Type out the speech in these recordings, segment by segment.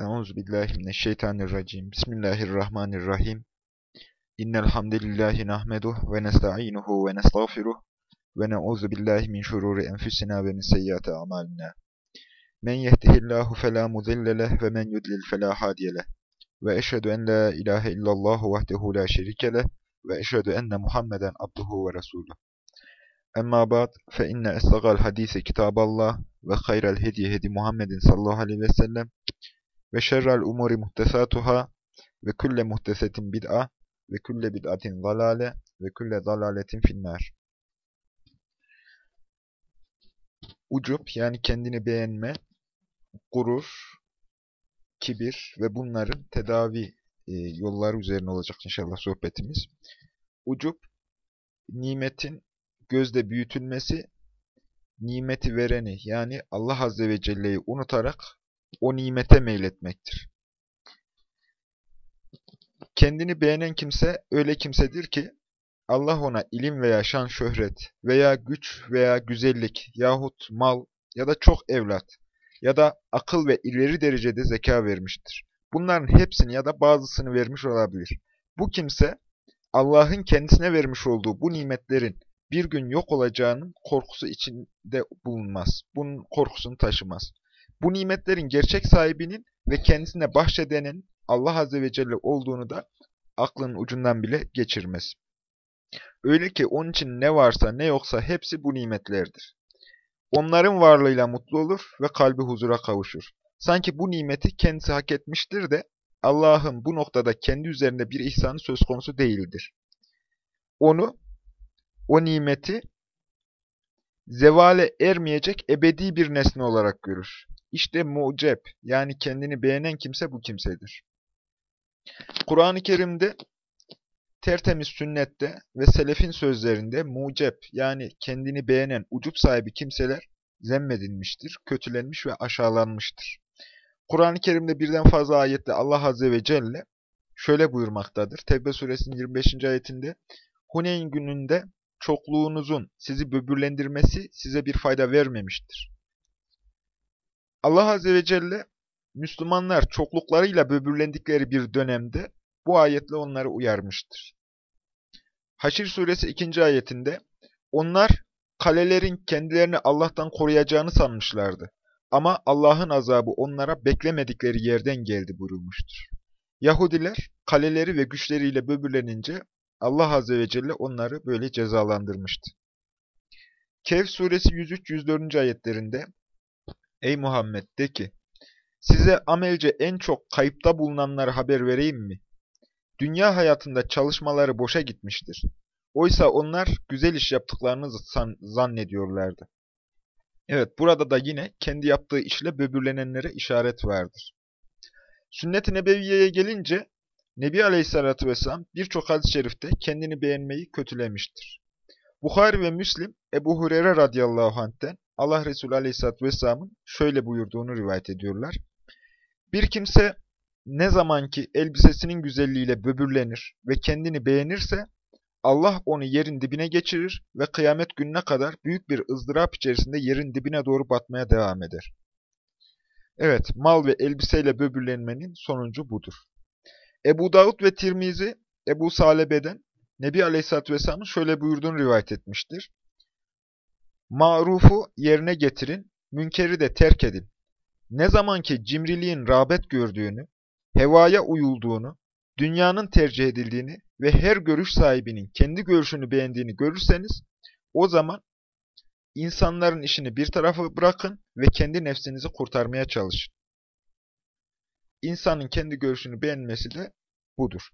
Euzu billahi mineşşeytanirracim. Bismillahirrahmanirrahim. İnnel hamdelellahi nahmeduhu ve nestainuhu ve nestağfiruh ve na'uzu billahi min şururi enfusina ve min seyyiati amalina. Men yehdihillahu fela mudille leh ve men yudlil fela hadiye. Ve eşhedü en la ilahe illallah vahdehu la şerike ve eşhedü enne Muhammeden abduhu ve resuluh. Emma ba'd fe inne esdagal hadise kitaballah ve hayral hediye hedi Muhammedin sallallahu aleyhi ve sellem ve şerrel umuri muhtesatuhâ ve külle muhtesetin bid'a ve külle bid'atin zalale ve külle zalaletin finnâr. Ucup yani kendini beğenme, gurur, kibir ve bunların tedavi e, yolları üzerine olacak inşallah sohbetimiz. Ucup, nimetin gözde büyütülmesi, nimeti vereni yani Allah Azze ve Celle'yi unutarak o nimete meyletmektir. Kendini beğenen kimse öyle kimsedir ki Allah ona ilim veya şan şöhret veya güç veya güzellik yahut mal ya da çok evlat ya da akıl ve ileri derecede zeka vermiştir. Bunların hepsini ya da bazısını vermiş olabilir. Bu kimse Allah'ın kendisine vermiş olduğu bu nimetlerin bir gün yok olacağının korkusu içinde bulunmaz. Bunun korkusunu taşımaz. Bu nimetlerin gerçek sahibinin ve kendisine bahşedenin Allah Azze ve Celle olduğunu da aklının ucundan bile geçirmez. Öyle ki onun için ne varsa ne yoksa hepsi bu nimetlerdir. Onların varlığıyla mutlu olur ve kalbi huzura kavuşur. Sanki bu nimeti kendisi hak etmiştir de Allah'ın bu noktada kendi üzerinde bir ihsanı söz konusu değildir. Onu, o nimeti zevale ermeyecek ebedi bir nesne olarak görür. İşte mucep yani kendini beğenen kimse bu kimsedir. Kur'an-ı Kerim'de tertemiz sünnette ve selefin sözlerinde mucep yani kendini beğenen ucup sahibi kimseler zemmedilmiştir, kötülenmiş ve aşağılanmıştır. Kur'an-ı Kerim'de birden fazla ayette Allah Azze ve Celle şöyle buyurmaktadır. Tevbe suresinin 25. ayetinde Huneyn gününde çokluğunuzun sizi böbürlendirmesi size bir fayda vermemiştir. Allah Azze ve Celle, Müslümanlar çokluklarıyla böbürlendikleri bir dönemde bu ayetle onları uyarmıştır. Haşir suresi 2. ayetinde, onlar kalelerin kendilerini Allah'tan koruyacağını sanmışlardı. Ama Allah'ın azabı onlara beklemedikleri yerden geldi buyurulmuştur. Yahudiler kaleleri ve güçleriyle böbürlenince Allah Azze ve Celle onları böyle cezalandırmıştı. Kehf suresi 103-104. ayetlerinde Ey Muhammed de ki, size amelce en çok kayıpta bulunanları haber vereyim mi? Dünya hayatında çalışmaları boşa gitmiştir. Oysa onlar güzel iş yaptıklarını zannediyorlardı. Evet, burada da yine kendi yaptığı işle böbürlenenlere işaret vardır. Sünnet-i Nebeviye'ye gelince, Nebi Aleyhisselatü Vesselam birçok hadis-i şerifte kendini beğenmeyi kötülemiştir. Bukhari ve Müslim, Ebu Hureyre radıyallahu anh'ten Allah Resulü Aleyhisselatü Vesselam'ın şöyle buyurduğunu rivayet ediyorlar. Bir kimse ne zaman ki elbisesinin güzelliğiyle böbürlenir ve kendini beğenirse, Allah onu yerin dibine geçirir ve kıyamet gününe kadar büyük bir ızdırap içerisinde yerin dibine doğru batmaya devam eder. Evet, mal ve elbiseyle böbürlenmenin sonuncu budur. Ebu Davud ve Tirmizi, Ebu Salebe'den Nebi Aleyhisselatü Vesselam'ın şöyle buyurduğunu rivayet etmiştir. Marufu yerine getirin, münkeri de terk edin. Ne zaman ki cimriliğin rağbet gördüğünü, hevaya uyulduğunu, dünyanın tercih edildiğini ve her görüş sahibinin kendi görüşünü beğendiğini görürseniz, o zaman insanların işini bir tarafa bırakın ve kendi nefsinizi kurtarmaya çalışın. İnsanın kendi görüşünü beğenmesi de budur.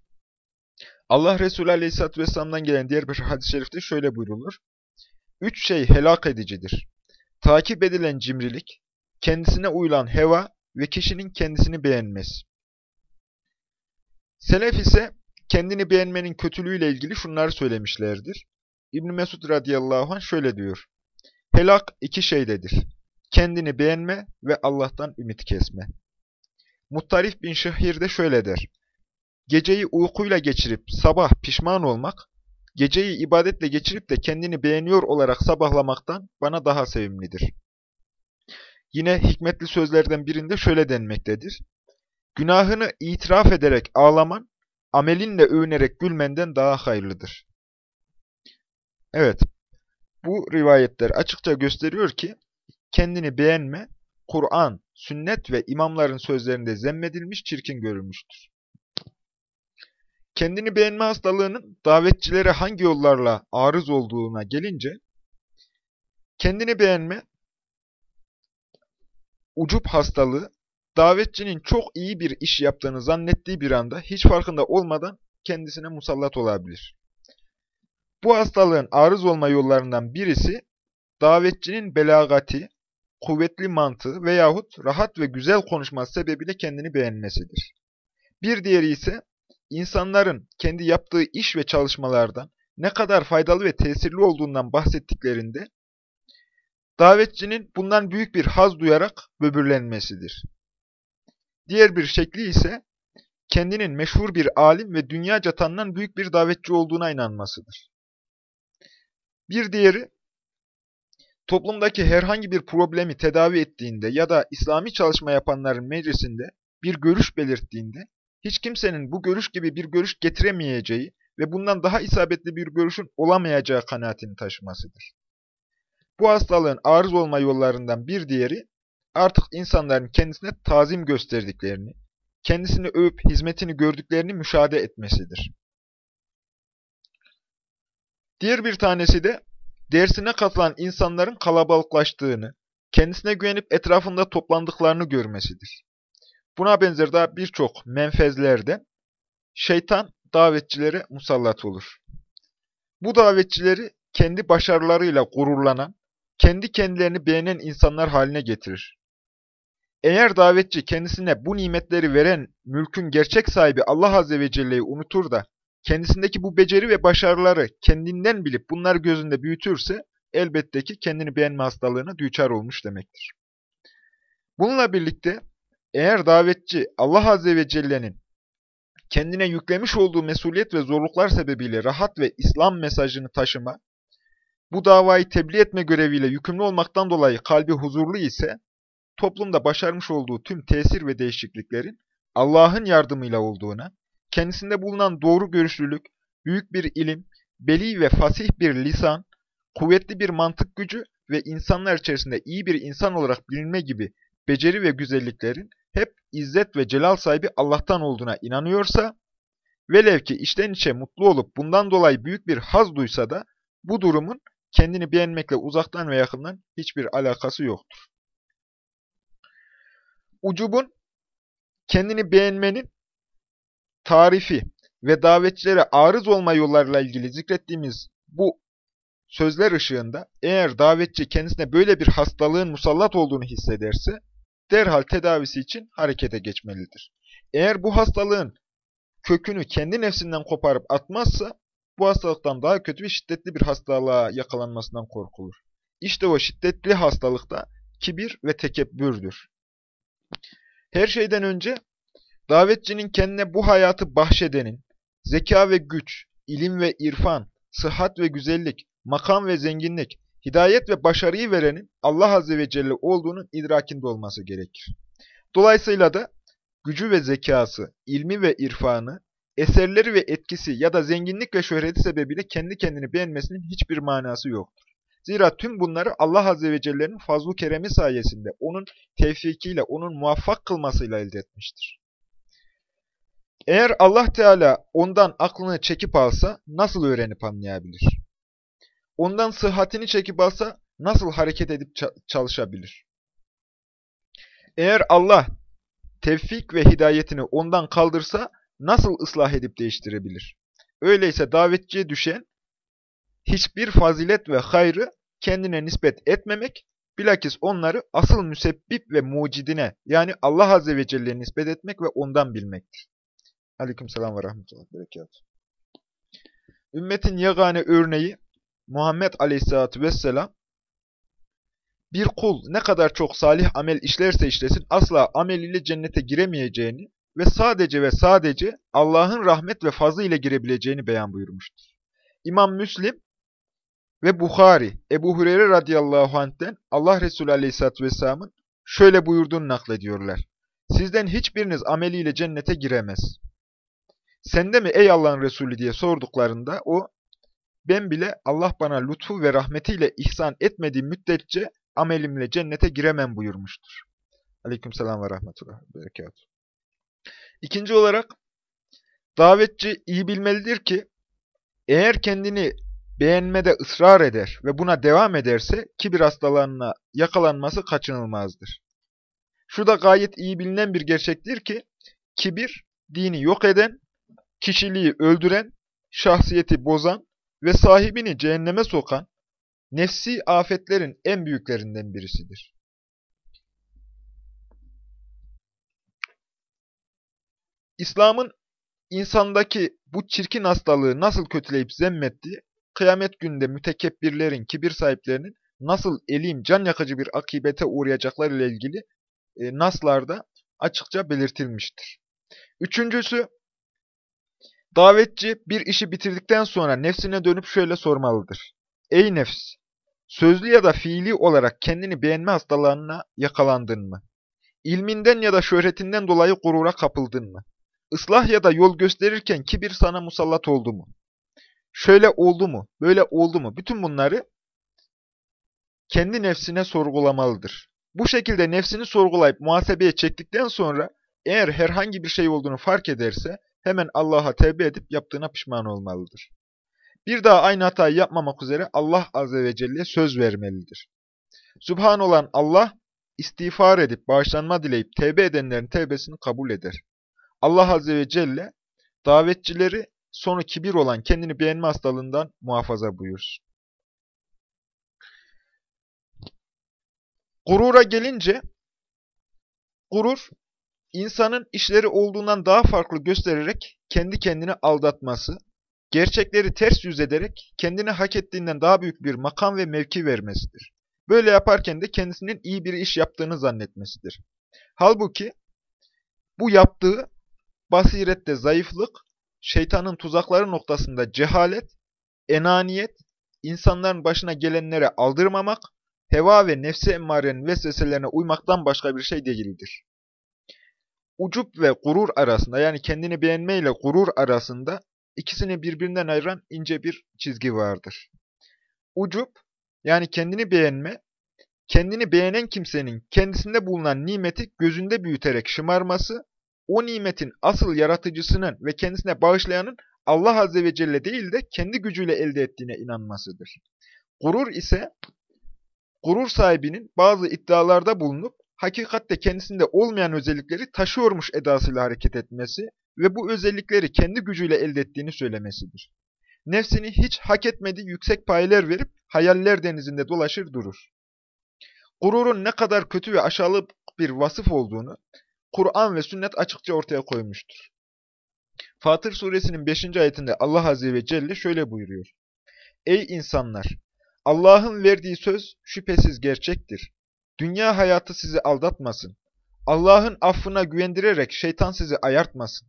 Allah Resulü Aleyhisselatü Vesselam'dan gelen diğer bir hadis-i şerifte şöyle buyrulur. Üç şey helak edicidir. Takip edilen cimrilik, kendisine uyulan heva ve kişinin kendisini beğenmesi. Selef ise kendini beğenmenin kötülüğüyle ilgili şunları söylemişlerdir. İbn Mesud radıyallahu anh şöyle diyor. Helak iki şeydedir. Kendini beğenme ve Allah'tan ümit kesme. Muttarif bin Şehir de şöyle der. Geceyi uykuyla geçirip sabah pişman olmak, geceyi ibadetle geçirip de kendini beğeniyor olarak sabahlamaktan bana daha sevimlidir. Yine hikmetli sözlerden birinde şöyle denmektedir. Günahını itiraf ederek ağlaman, amelinle övünerek gülmenden daha hayırlıdır. Evet, bu rivayetler açıkça gösteriyor ki, kendini beğenme, Kur'an, sünnet ve imamların sözlerinde zemmedilmiş, çirkin görülmüştür. Kendini beğenme hastalığının davetçilere hangi yollarla arız olduğuna gelince, kendini beğenme, ucup hastalığı, davetçinin çok iyi bir iş yaptığını zannettiği bir anda hiç farkında olmadan kendisine musallat olabilir. Bu hastalığın arız olma yollarından birisi, davetçinin belagati, kuvvetli mantığı veyahut rahat ve güzel konuşması sebebiyle kendini beğenmesidir. Bir diğeri ise, insanların kendi yaptığı iş ve çalışmalardan ne kadar faydalı ve tesirli olduğundan bahsettiklerinde, davetçinin bundan büyük bir haz duyarak böbürlenmesidir. Diğer bir şekli ise, kendinin meşhur bir alim ve dünyaca tanınan büyük bir davetçi olduğuna inanmasıdır. Bir diğeri, toplumdaki herhangi bir problemi tedavi ettiğinde ya da İslami çalışma yapanların meclisinde bir görüş belirttiğinde, hiç kimsenin bu görüş gibi bir görüş getiremeyeceği ve bundan daha isabetli bir görüşün olamayacağı kanaatini taşımasıdır. Bu hastalığın arız olma yollarından bir diğeri, artık insanların kendisine tazim gösterdiklerini, kendisini övüp hizmetini gördüklerini müşahede etmesidir. Diğer bir tanesi de, dersine katılan insanların kalabalıklaştığını, kendisine güvenip etrafında toplandıklarını görmesidir. Buna benzer daha birçok menfezlerde şeytan davetçilere musallat olur. Bu davetçileri kendi başarılarıyla gururlanan, kendi kendilerini beğenen insanlar haline getirir. Eğer davetçi kendisine bu nimetleri veren mülkün gerçek sahibi Allah Azze ve Celle'yi unutur da, kendisindeki bu beceri ve başarıları kendinden bilip bunları gözünde büyütürse, elbette ki kendini beğenme hastalığına düçar olmuş demektir. Bununla birlikte, eğer davetçi Allah Azze ve Celle'nin kendine yüklemiş olduğu mesuliyet ve zorluklar sebebiyle rahat ve İslam mesajını taşıma, bu davayı tebliğ etme göreviyle yükümlü olmaktan dolayı kalbi huzurlu ise, toplumda başarmış olduğu tüm tesir ve değişikliklerin Allah'ın yardımıyla olduğuna, kendisinde bulunan doğru görüşlülük, büyük bir ilim, beli ve fasih bir lisan, kuvvetli bir mantık gücü ve insanlar içerisinde iyi bir insan olarak bilinme gibi beceri ve güzelliklerin hep izzet ve celal sahibi Allah'tan olduğuna inanıyorsa, velev ki içten içe mutlu olup bundan dolayı büyük bir haz duysa da, bu durumun kendini beğenmekle uzaktan ve yakından hiçbir alakası yoktur. Ucubun, kendini beğenmenin tarifi ve davetçilere arız olma yollarıyla ilgili zikrettiğimiz bu sözler ışığında eğer davetçi kendisine böyle bir hastalığın musallat olduğunu hissederse derhal tedavisi için harekete geçmelidir. Eğer bu hastalığın kökünü kendi nefsinden koparıp atmazsa bu hastalıktan daha kötü ve şiddetli bir hastalığa yakalanmasından korkulur. İşte o şiddetli hastalıkta kibir ve tekebbürdür. Her şeyden önce davetçinin kendine bu hayatı bahşedenin, zeka ve güç, ilim ve irfan, sıhhat ve güzellik, makam ve zenginlik, hidayet ve başarıyı verenin Allah Azze ve Celle olduğunun idrakinde olması gerekir. Dolayısıyla da gücü ve zekası, ilmi ve irfanı, eserleri ve etkisi ya da zenginlik ve şöhreti sebebiyle kendi kendini beğenmesinin hiçbir manası yoktur. Zira tüm bunları Allah Azze ve Celle'nin fazlu keremi sayesinde, onun tevfikiyle, onun muvaffak kılmasıyla elde etmiştir. Eğer Allah Teala ondan aklını çekip alsa nasıl öğrenip anlayabilir? Ondan sıhhatini çekip alsa nasıl hareket edip çalışabilir? Eğer Allah tevfik ve hidayetini ondan kaldırsa nasıl ıslah edip değiştirebilir? Öyleyse davetçiye düşen hiçbir fazilet ve hayrı kendine nispet etmemek, bilakis onları asıl müsebbip ve mucidine yani Allah Azze ve Celle'ye nispet etmek ve ondan bilmektir. Aleyküm selam ve rahmetullah. Ümmetin yegane örneği Muhammed Aleyhisselatü Vesselam bir kul ne kadar çok salih amel işlerse işlesin asla ameliyle cennete giremeyeceğini ve sadece ve sadece Allah'ın rahmet ve fazlı ile girebileceğini beyan buyurmuştur. İmam Müslim ve Bukhari, Ebu Hureyre radıyallahu anh'ten Allah Resulü aleyhisselatü vesselamın şöyle buyurduğunu naklediyorlar. Sizden hiçbiriniz ameliyle cennete giremez. Sende mi ey Allah'ın Resulü diye sorduklarında o, ben bile Allah bana lütfu ve rahmetiyle ihsan etmediği müddetçe amelimle cennete giremem buyurmuştur. Aleykümselam ve rahmetullah. Berekat. İkinci olarak, davetçi iyi bilmelidir ki, eğer kendini beğenmede ısrar eder ve buna devam ederse kibir hastalığına yakalanması kaçınılmazdır. Şu da gayet iyi bilinen bir gerçektir ki, kibir, dini yok eden, kişiliği öldüren, şahsiyeti bozan ve sahibini cehenneme sokan, nefsi afetlerin en büyüklerinden birisidir. İslam'ın insandaki bu çirkin hastalığı nasıl kötüleyip zemmettiği, kıyamet günde mütekebbirlerin, kibir sahiplerinin nasıl elim, can yakıcı bir akibete uğrayacakları ile ilgili e, naslarda açıkça belirtilmiştir. Üçüncüsü, davetçi bir işi bitirdikten sonra nefsine dönüp şöyle sormalıdır. Ey nefs! Sözlü ya da fiili olarak kendini beğenme hastalığına yakalandın mı? İlminden ya da şöhretinden dolayı gurura kapıldın mı? Islah ya da yol gösterirken kibir sana musallat oldu mu? Şöyle oldu mu? Böyle oldu mu? Bütün bunları kendi nefsine sorgulamalıdır. Bu şekilde nefsini sorgulayıp muhasebeye çektikten sonra eğer herhangi bir şey olduğunu fark ederse hemen Allah'a tevbe edip yaptığına pişman olmalıdır. Bir daha aynı hatayı yapmamak üzere Allah Azze ve Celle söz vermelidir. Subhan olan Allah, istiğfar edip bağışlanma dileyip tevbe edenlerin tevbesini kabul eder. Allah Azze ve Celle, davetçileri sonu kibir olan kendini beğenme hastalığından muhafaza buyursun. Gurura gelince, gurur, insanın işleri olduğundan daha farklı göstererek kendi kendini aldatması, gerçekleri ters yüz ederek kendine hak ettiğinden daha büyük bir makam ve mevki vermesidir. Böyle yaparken de kendisinin iyi bir iş yaptığını zannetmesidir. Halbuki bu yaptığı basirette zayıflık, şeytanın tuzakları noktasında cehalet, enaniyet, insanların başına gelenlere aldırmamak, heva ve nefsi emmarenin vesveselerine uymaktan başka bir şey değildir. Ucup ve gurur arasında yani kendini beğenmeyle gurur arasında ikisini birbirinden ayıran ince bir çizgi vardır. Ucup, yani kendini beğenme, kendini beğenen kimsenin kendisinde bulunan nimeti gözünde büyüterek şımarması, o nimetin asıl yaratıcısının ve kendisine bağışlayanın Allah Azze ve Celle değil de kendi gücüyle elde ettiğine inanmasıdır. Gurur ise, gurur sahibinin bazı iddialarda bulunup, hakikatte kendisinde olmayan özellikleri taşıyormuş edasıyla hareket etmesi ve bu özellikleri kendi gücüyle elde ettiğini söylemesidir. Nefsini hiç hak etmediği yüksek payeler verip hayaller denizinde dolaşır durur. Gururun ne kadar kötü ve aşağılık bir vasıf olduğunu Kur'an ve sünnet açıkça ortaya koymuştur. Fatır suresinin 5. ayetinde Allah Azze ve Celle şöyle buyuruyor. Ey insanlar! Allah'ın verdiği söz şüphesiz gerçektir. Dünya hayatı sizi aldatmasın. Allah'ın affına güvendirerek şeytan sizi ayartmasın.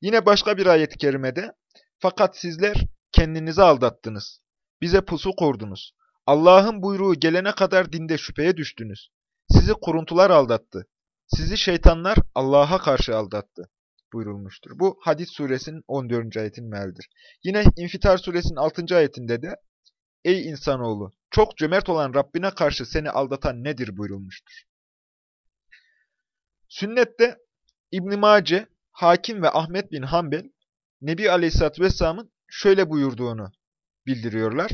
Yine başka bir ayet-i kerimede, fakat sizler kendinizi aldattınız. Bize pusu kurdunuz. Allah'ın buyruğu gelene kadar dinde şüpheye düştünüz. Sizi kuruntular aldattı. Sizi şeytanlar Allah'a karşı aldattı buyurulmuştur. Bu Hadis suresinin 14. ayetin mealidir. Yine İnfitar suresinin 6. ayetinde de Ey insanoğlu! Çok cömert olan Rabbine karşı seni aldatan nedir buyurulmuştur. Sünnette İbn-i Mace, Hakim ve Ahmet bin Hanbel, Nebi Aleyhisselatü Vesselam'ın şöyle buyurduğunu bildiriyorlar.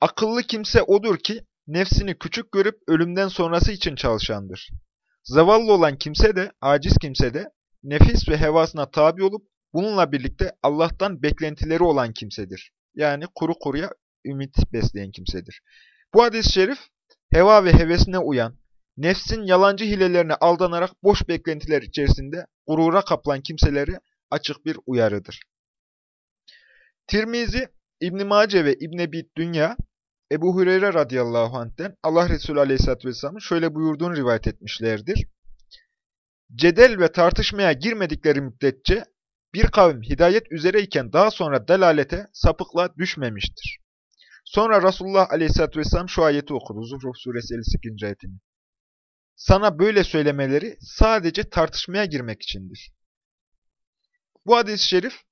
Akıllı kimse odur ki, nefsini küçük görüp ölümden sonrası için çalışandır. Zavallı olan kimse de, aciz kimse de, nefis ve hevasına tabi olup, bununla birlikte Allah'tan beklentileri olan kimsedir. Yani kuru kuruya ümit besleyen kimsedir. Bu hadis-i şerif, heva ve hevesine uyan, nefsin yalancı hilelerine aldanarak boş beklentiler içerisinde gurura kapılan kimseleri açık bir uyarıdır. Tirmizi, İbn-i Mace ve İbn-i Ebi Dünya, Ebu Hureyre radıyallahu anh'ten Allah Resulü aleyhisselatü vesselamın şöyle buyurduğunu rivayet etmişlerdir. Cedel ve tartışmaya girmedikleri müddetçe bir kavim hidayet üzereyken daha sonra delalete, sapıkla düşmemiştir. Sonra Resulullah aleyhisselatü vesselam şu ayeti okudu. Zuhruf suresi 58. ayetini. sana böyle söylemeleri sadece tartışmaya girmek içindir. Bu hadis-i şerif,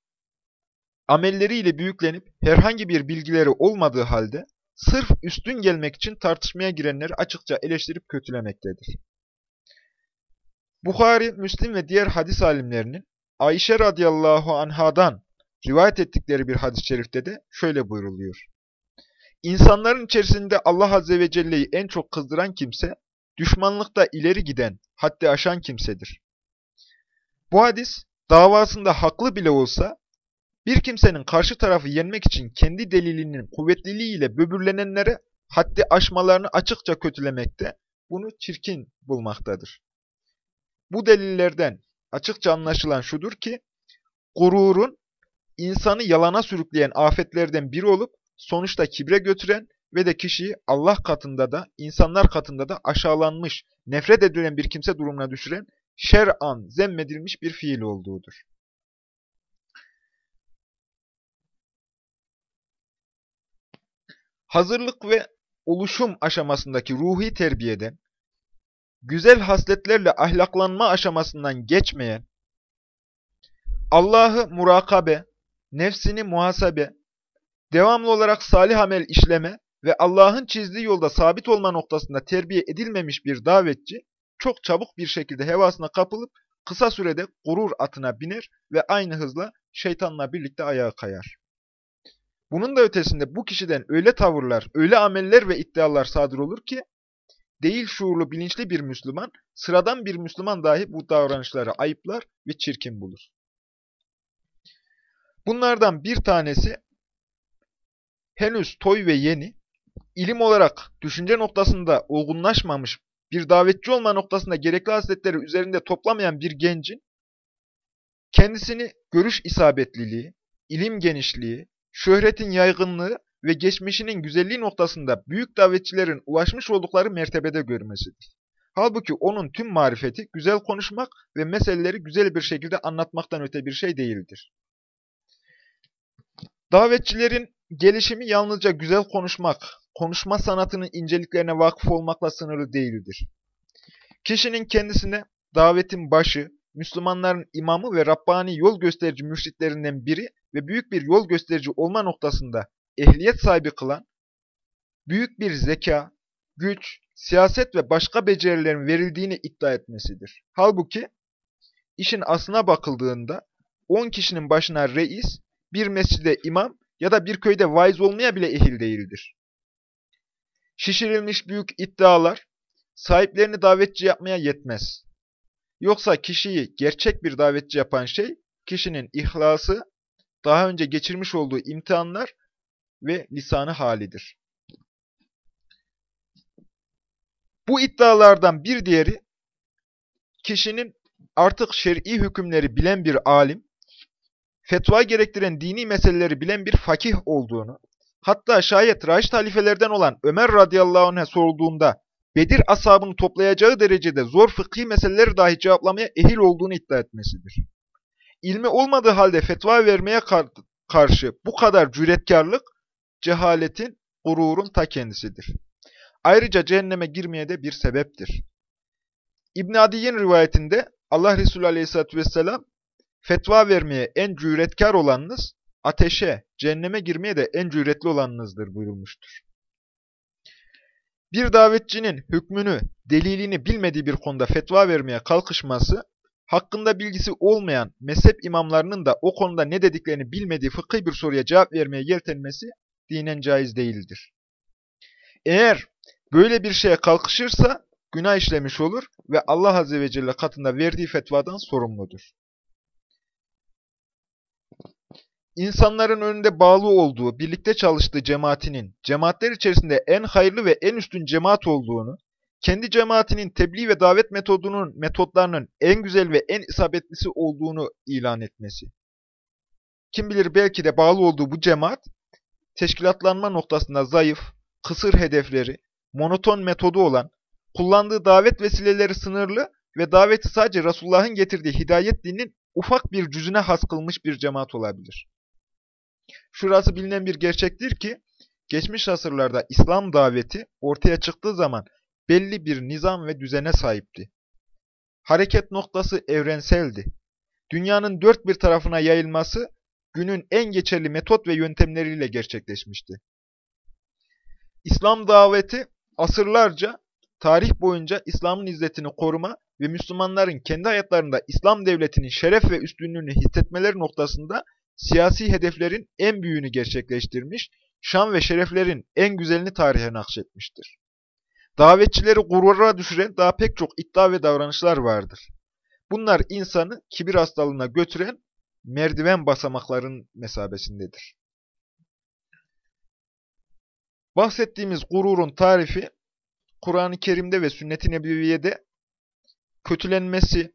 amelleriyle büyüklenip herhangi bir bilgileri olmadığı halde, sırf üstün gelmek için tartışmaya girenleri açıkça eleştirip kötülemektedir. Bukhari, Müslim ve diğer hadis alimlerinin Ayşe radıyallahu anhadan rivayet ettikleri bir hadis-i şerifte de şöyle buyruluyor. İnsanların içerisinde Allah Azze ve Celle'yi en çok kızdıran kimse, düşmanlıkta ileri giden, haddi aşan kimsedir. Bu hadis, davasında haklı bile olsa, bir kimsenin karşı tarafı yenmek için kendi delilinin kuvvetliliğiyle böbürlenenlere haddi aşmalarını açıkça kötülemekte, bunu çirkin bulmaktadır. Bu delillerden açıkça anlaşılan şudur ki, gururun insanı yalana sürükleyen afetlerden biri olup, sonuçta kibre götüren ve de kişiyi Allah katında da, insanlar katında da aşağılanmış, nefret edilen bir kimse durumuna düşüren, şer'an zemmedilmiş bir fiil olduğudur. Hazırlık ve oluşum aşamasındaki ruhi terbiyeden, güzel hasletlerle ahlaklanma aşamasından geçmeyen, Allah'ı murakabe, nefsini muhasebe, devamlı olarak salih amel işleme ve Allah'ın çizdiği yolda sabit olma noktasında terbiye edilmemiş bir davetçi, çok çabuk bir şekilde hevasına kapılıp kısa sürede gurur atına biner ve aynı hızla şeytanla birlikte ayağa kayar. Bunun da ötesinde bu kişiden öyle tavırlar, öyle ameller ve iddialar sadır olur ki, değil şuurlu, bilinçli bir Müslüman, sıradan bir Müslüman dahi bu davranışları ayıplar ve çirkin bulur. Bunlardan bir tanesi, henüz toy ve yeni, ilim olarak düşünce noktasında olgunlaşmamış, bir davetçi olma noktasında gerekli hasletleri üzerinde toplamayan bir gencin, kendisini görüş isabetliliği, ilim genişliği, şöhretin yaygınlığı ve geçmişinin güzelliği noktasında büyük davetçilerin ulaşmış oldukları mertebede görmesidir. Halbuki onun tüm marifeti güzel konuşmak ve meseleleri güzel bir şekilde anlatmaktan öte bir şey değildir. Davetçilerin gelişimi yalnızca güzel konuşmak, konuşma sanatının inceliklerine vakıf olmakla sınırlı değildir. Kişinin kendisine davetin başı, Müslümanların imamı ve Rabbani yol gösterici mürşitlerinden biri ve büyük bir yol gösterici olma noktasında ehliyet sahibi kılan, büyük bir zeka, güç, siyaset ve başka becerilerin verildiğini iddia etmesidir. Halbuki işin aslına bakıldığında 10 kişinin başına reis, bir mescide imam ya da bir köyde vaiz olmaya bile ehil değildir. Şişirilmiş büyük iddialar sahiplerini davetçi yapmaya yetmez. Yoksa kişiyi gerçek bir davetçi yapan şey, kişinin ihlası, daha önce geçirmiş olduğu imtihanlar ve lisanı halidir. Bu iddialardan bir diğeri, kişinin artık şer'i hükümleri bilen bir alim, fetva gerektiren dini meseleleri bilen bir fakih olduğunu, hatta şayet Raşid halifelerden olan Ömer radıyallahu anh'a sorulduğunda Bedir asabını toplayacağı derecede zor fıkhi meseleleri dahi cevaplamaya ehil olduğunu iddia etmesidir. İlmi olmadığı halde fetva vermeye kar karşı bu kadar cüretkarlık, cehaletin, gururun ta kendisidir. Ayrıca cehenneme girmeye de bir sebeptir. İbn Adi'nin rivayetinde Allah Resulü Aleyhisselatü Vesselam fetva vermeye en cüretkar olanınız, ateşe, cehenneme girmeye de en cüretli olanınızdır buyurulmuştur. Bir davetçinin hükmünü, delilini bilmediği bir konuda fetva vermeye kalkışması, hakkında bilgisi olmayan mezhep imamlarının da o konuda ne dediklerini bilmediği fıkhi bir soruya cevap vermeye yeltenmesi dinen caiz değildir. Eğer böyle bir şeye kalkışırsa günah işlemiş olur ve Allah Azze ve Celle katında verdiği fetvadan sorumludur. İnsanların önünde bağlı olduğu, birlikte çalıştığı cemaatinin, cemaatler içerisinde en hayırlı ve en üstün cemaat olduğunu, kendi cemaatinin tebliğ ve davet metodunun metotlarının en güzel ve en isabetlisi olduğunu ilan etmesi. Kim bilir belki de bağlı olduğu bu cemaat, teşkilatlanma noktasında zayıf, kısır hedefleri, monoton metodu olan, kullandığı davet vesileleri sınırlı ve daveti sadece Resulullah'ın getirdiği hidayet dininin ufak bir cüzüne has kılmış bir cemaat olabilir. Şurası bilinen bir gerçektir ki, geçmiş asırlarda İslam daveti ortaya çıktığı zaman belli bir nizam ve düzene sahipti. Hareket noktası evrenseldi. Dünyanın dört bir tarafına yayılması günün en geçerli metot ve yöntemleriyle gerçekleşmişti. İslam daveti asırlarca tarih boyunca İslam'ın izzetini koruma ve Müslümanların kendi hayatlarında İslam devletinin şeref ve üstünlüğünü hissetmeleri noktasında siyasi hedeflerin en büyüğünü gerçekleştirmiş, şan ve şereflerin en güzelini tarihe nakşetmiştir. Davetçileri gurura düşüren daha pek çok iddia ve davranışlar vardır. Bunlar insanı kibir hastalığına götüren merdiven basamakların mesabesindedir. Bahsettiğimiz gururun tarifi, Kur'an-ı Kerim'de ve Sünnet-i Nebeviye'de kötülenmesi,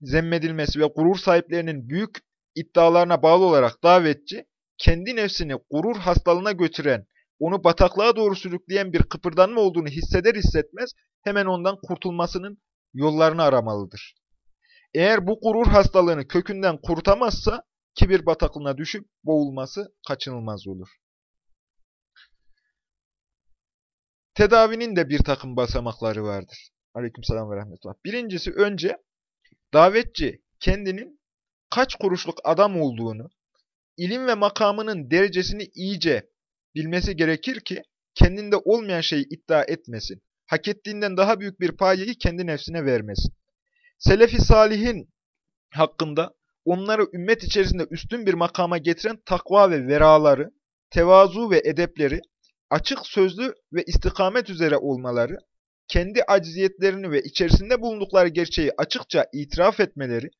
zemmedilmesi ve gurur sahiplerinin büyük iddialarına bağlı olarak davetçi, kendi nefsini gurur hastalığına götüren, onu bataklığa doğru sürükleyen bir kıpırdanma olduğunu hisseder hissetmez, hemen ondan kurtulmasının yollarını aramalıdır. Eğer bu gurur hastalığını kökünden kurutamazsa, kibir bataklığına düşüp boğulması kaçınılmaz olur. Tedavinin de bir takım basamakları vardır. Aleykümselam ve rahmetullah. Birincisi önce davetçi kendinin kaç kuruşluk adam olduğunu, ilim ve makamının derecesini iyice bilmesi gerekir ki kendinde olmayan şeyi iddia etmesin. Hak ettiğinden daha büyük bir payeyi kendi nefsine vermesin. Selefi salihin hakkında onları ümmet içerisinde üstün bir makama getiren takva ve veraları, tevazu ve edepleri, açık sözlü ve istikamet üzere olmaları, kendi acziyetlerini ve içerisinde bulundukları gerçeği açıkça itiraf etmeleri,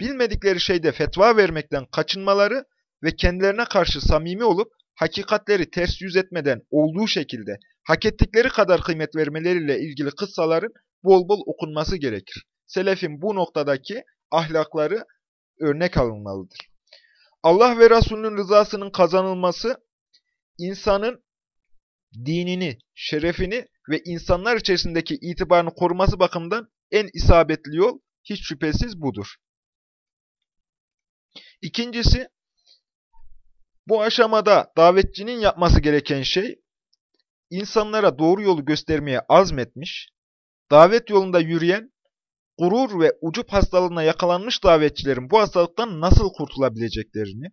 bilmedikleri şeyde fetva vermekten kaçınmaları ve kendilerine karşı samimi olup hakikatleri ters yüz etmeden olduğu şekilde hak ettikleri kadar kıymet vermeleriyle ilgili kıssaların bol bol okunması gerekir. Selefin bu noktadaki ahlakları örnek alınmalıdır. Allah ve Resulünün rızasının kazanılması, insanın dinini, şerefini ve insanlar içerisindeki itibarını koruması bakımından en isabetli yol hiç şüphesiz budur. İkincisi, bu aşamada davetçinin yapması gereken şey, insanlara doğru yolu göstermeye azmetmiş, davet yolunda yürüyen, gurur ve ucup hastalığına yakalanmış davetçilerin bu hastalıktan nasıl kurtulabileceklerini,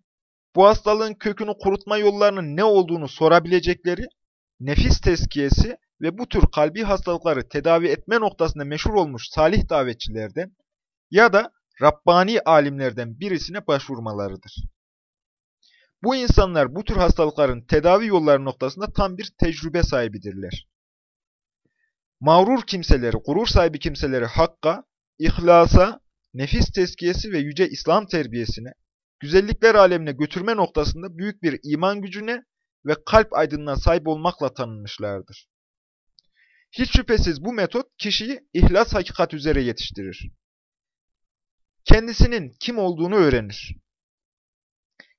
bu hastalığın kökünü kurutma yollarının ne olduğunu sorabilecekleri, nefis teskiyesi ve bu tür kalbi hastalıkları tedavi etme noktasında meşhur olmuş salih davetçilerden ya da Rabbani alimlerden birisine başvurmalarıdır. Bu insanlar bu tür hastalıkların tedavi yolları noktasında tam bir tecrübe sahibidirler. Mağrur kimseleri, gurur sahibi kimseleri hakka, ihlasa, nefis teskiyesi ve yüce İslam terbiyesine, güzellikler alemine götürme noktasında büyük bir iman gücüne ve kalp aydınlığına sahip olmakla tanınmışlardır. Hiç şüphesiz bu metot kişiyi ihlas hakikat üzere yetiştirir. Kendisinin kim olduğunu öğrenir.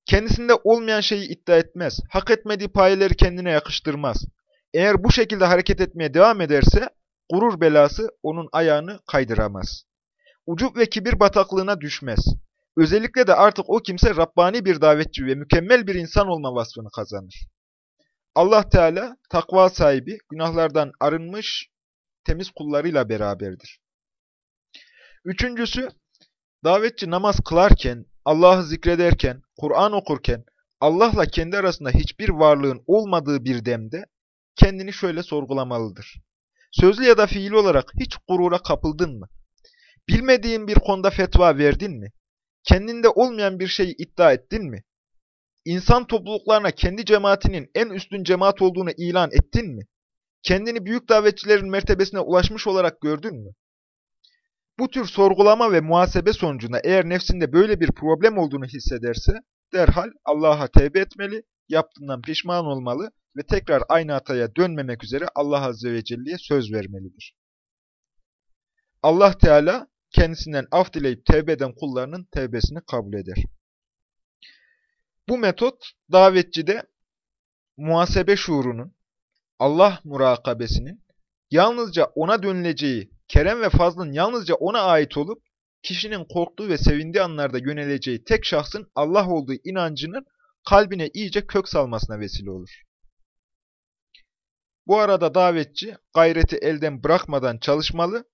Kendisinde olmayan şeyi iddia etmez. Hak etmediği payeleri kendine yakıştırmaz. Eğer bu şekilde hareket etmeye devam ederse, gurur belası onun ayağını kaydıramaz. Ucup ve kibir bataklığına düşmez. Özellikle de artık o kimse Rabbani bir davetçi ve mükemmel bir insan olma vasfını kazanır. Allah Teala takva sahibi, günahlardan arınmış, temiz kullarıyla beraberdir. Üçüncüsü, davetçi namaz kılarken, Allah'ı zikrederken, Kur'an okurken, Allah'la kendi arasında hiçbir varlığın olmadığı bir demde kendini şöyle sorgulamalıdır. Sözlü ya da fiili olarak hiç gurura kapıldın mı? Bilmediğin bir konuda fetva verdin mi? Kendinde olmayan bir şeyi iddia ettin mi? İnsan topluluklarına kendi cemaatinin en üstün cemaat olduğunu ilan ettin mi? Kendini büyük davetçilerin mertebesine ulaşmış olarak gördün mü? Bu tür sorgulama ve muhasebe sonucunda eğer nefsinde böyle bir problem olduğunu hissederse, derhal Allah'a tevbe etmeli, yaptığından pişman olmalı ve tekrar aynı hataya dönmemek üzere Allah Azze ve Celle'ye söz vermelidir. Allah Teala kendisinden af dileyip tevbe eden kullarının tevbesini kabul eder. Bu metot davetçide muhasebe şuurunun, Allah murakabesinin yalnızca ona dönüleceği, kerem ve fazlın yalnızca ona ait olup, kişinin korktuğu ve sevindiği anlarda yöneleceği tek şahsın Allah olduğu inancının kalbine iyice kök salmasına vesile olur. Bu arada davetçi gayreti elden bırakmadan çalışmalı,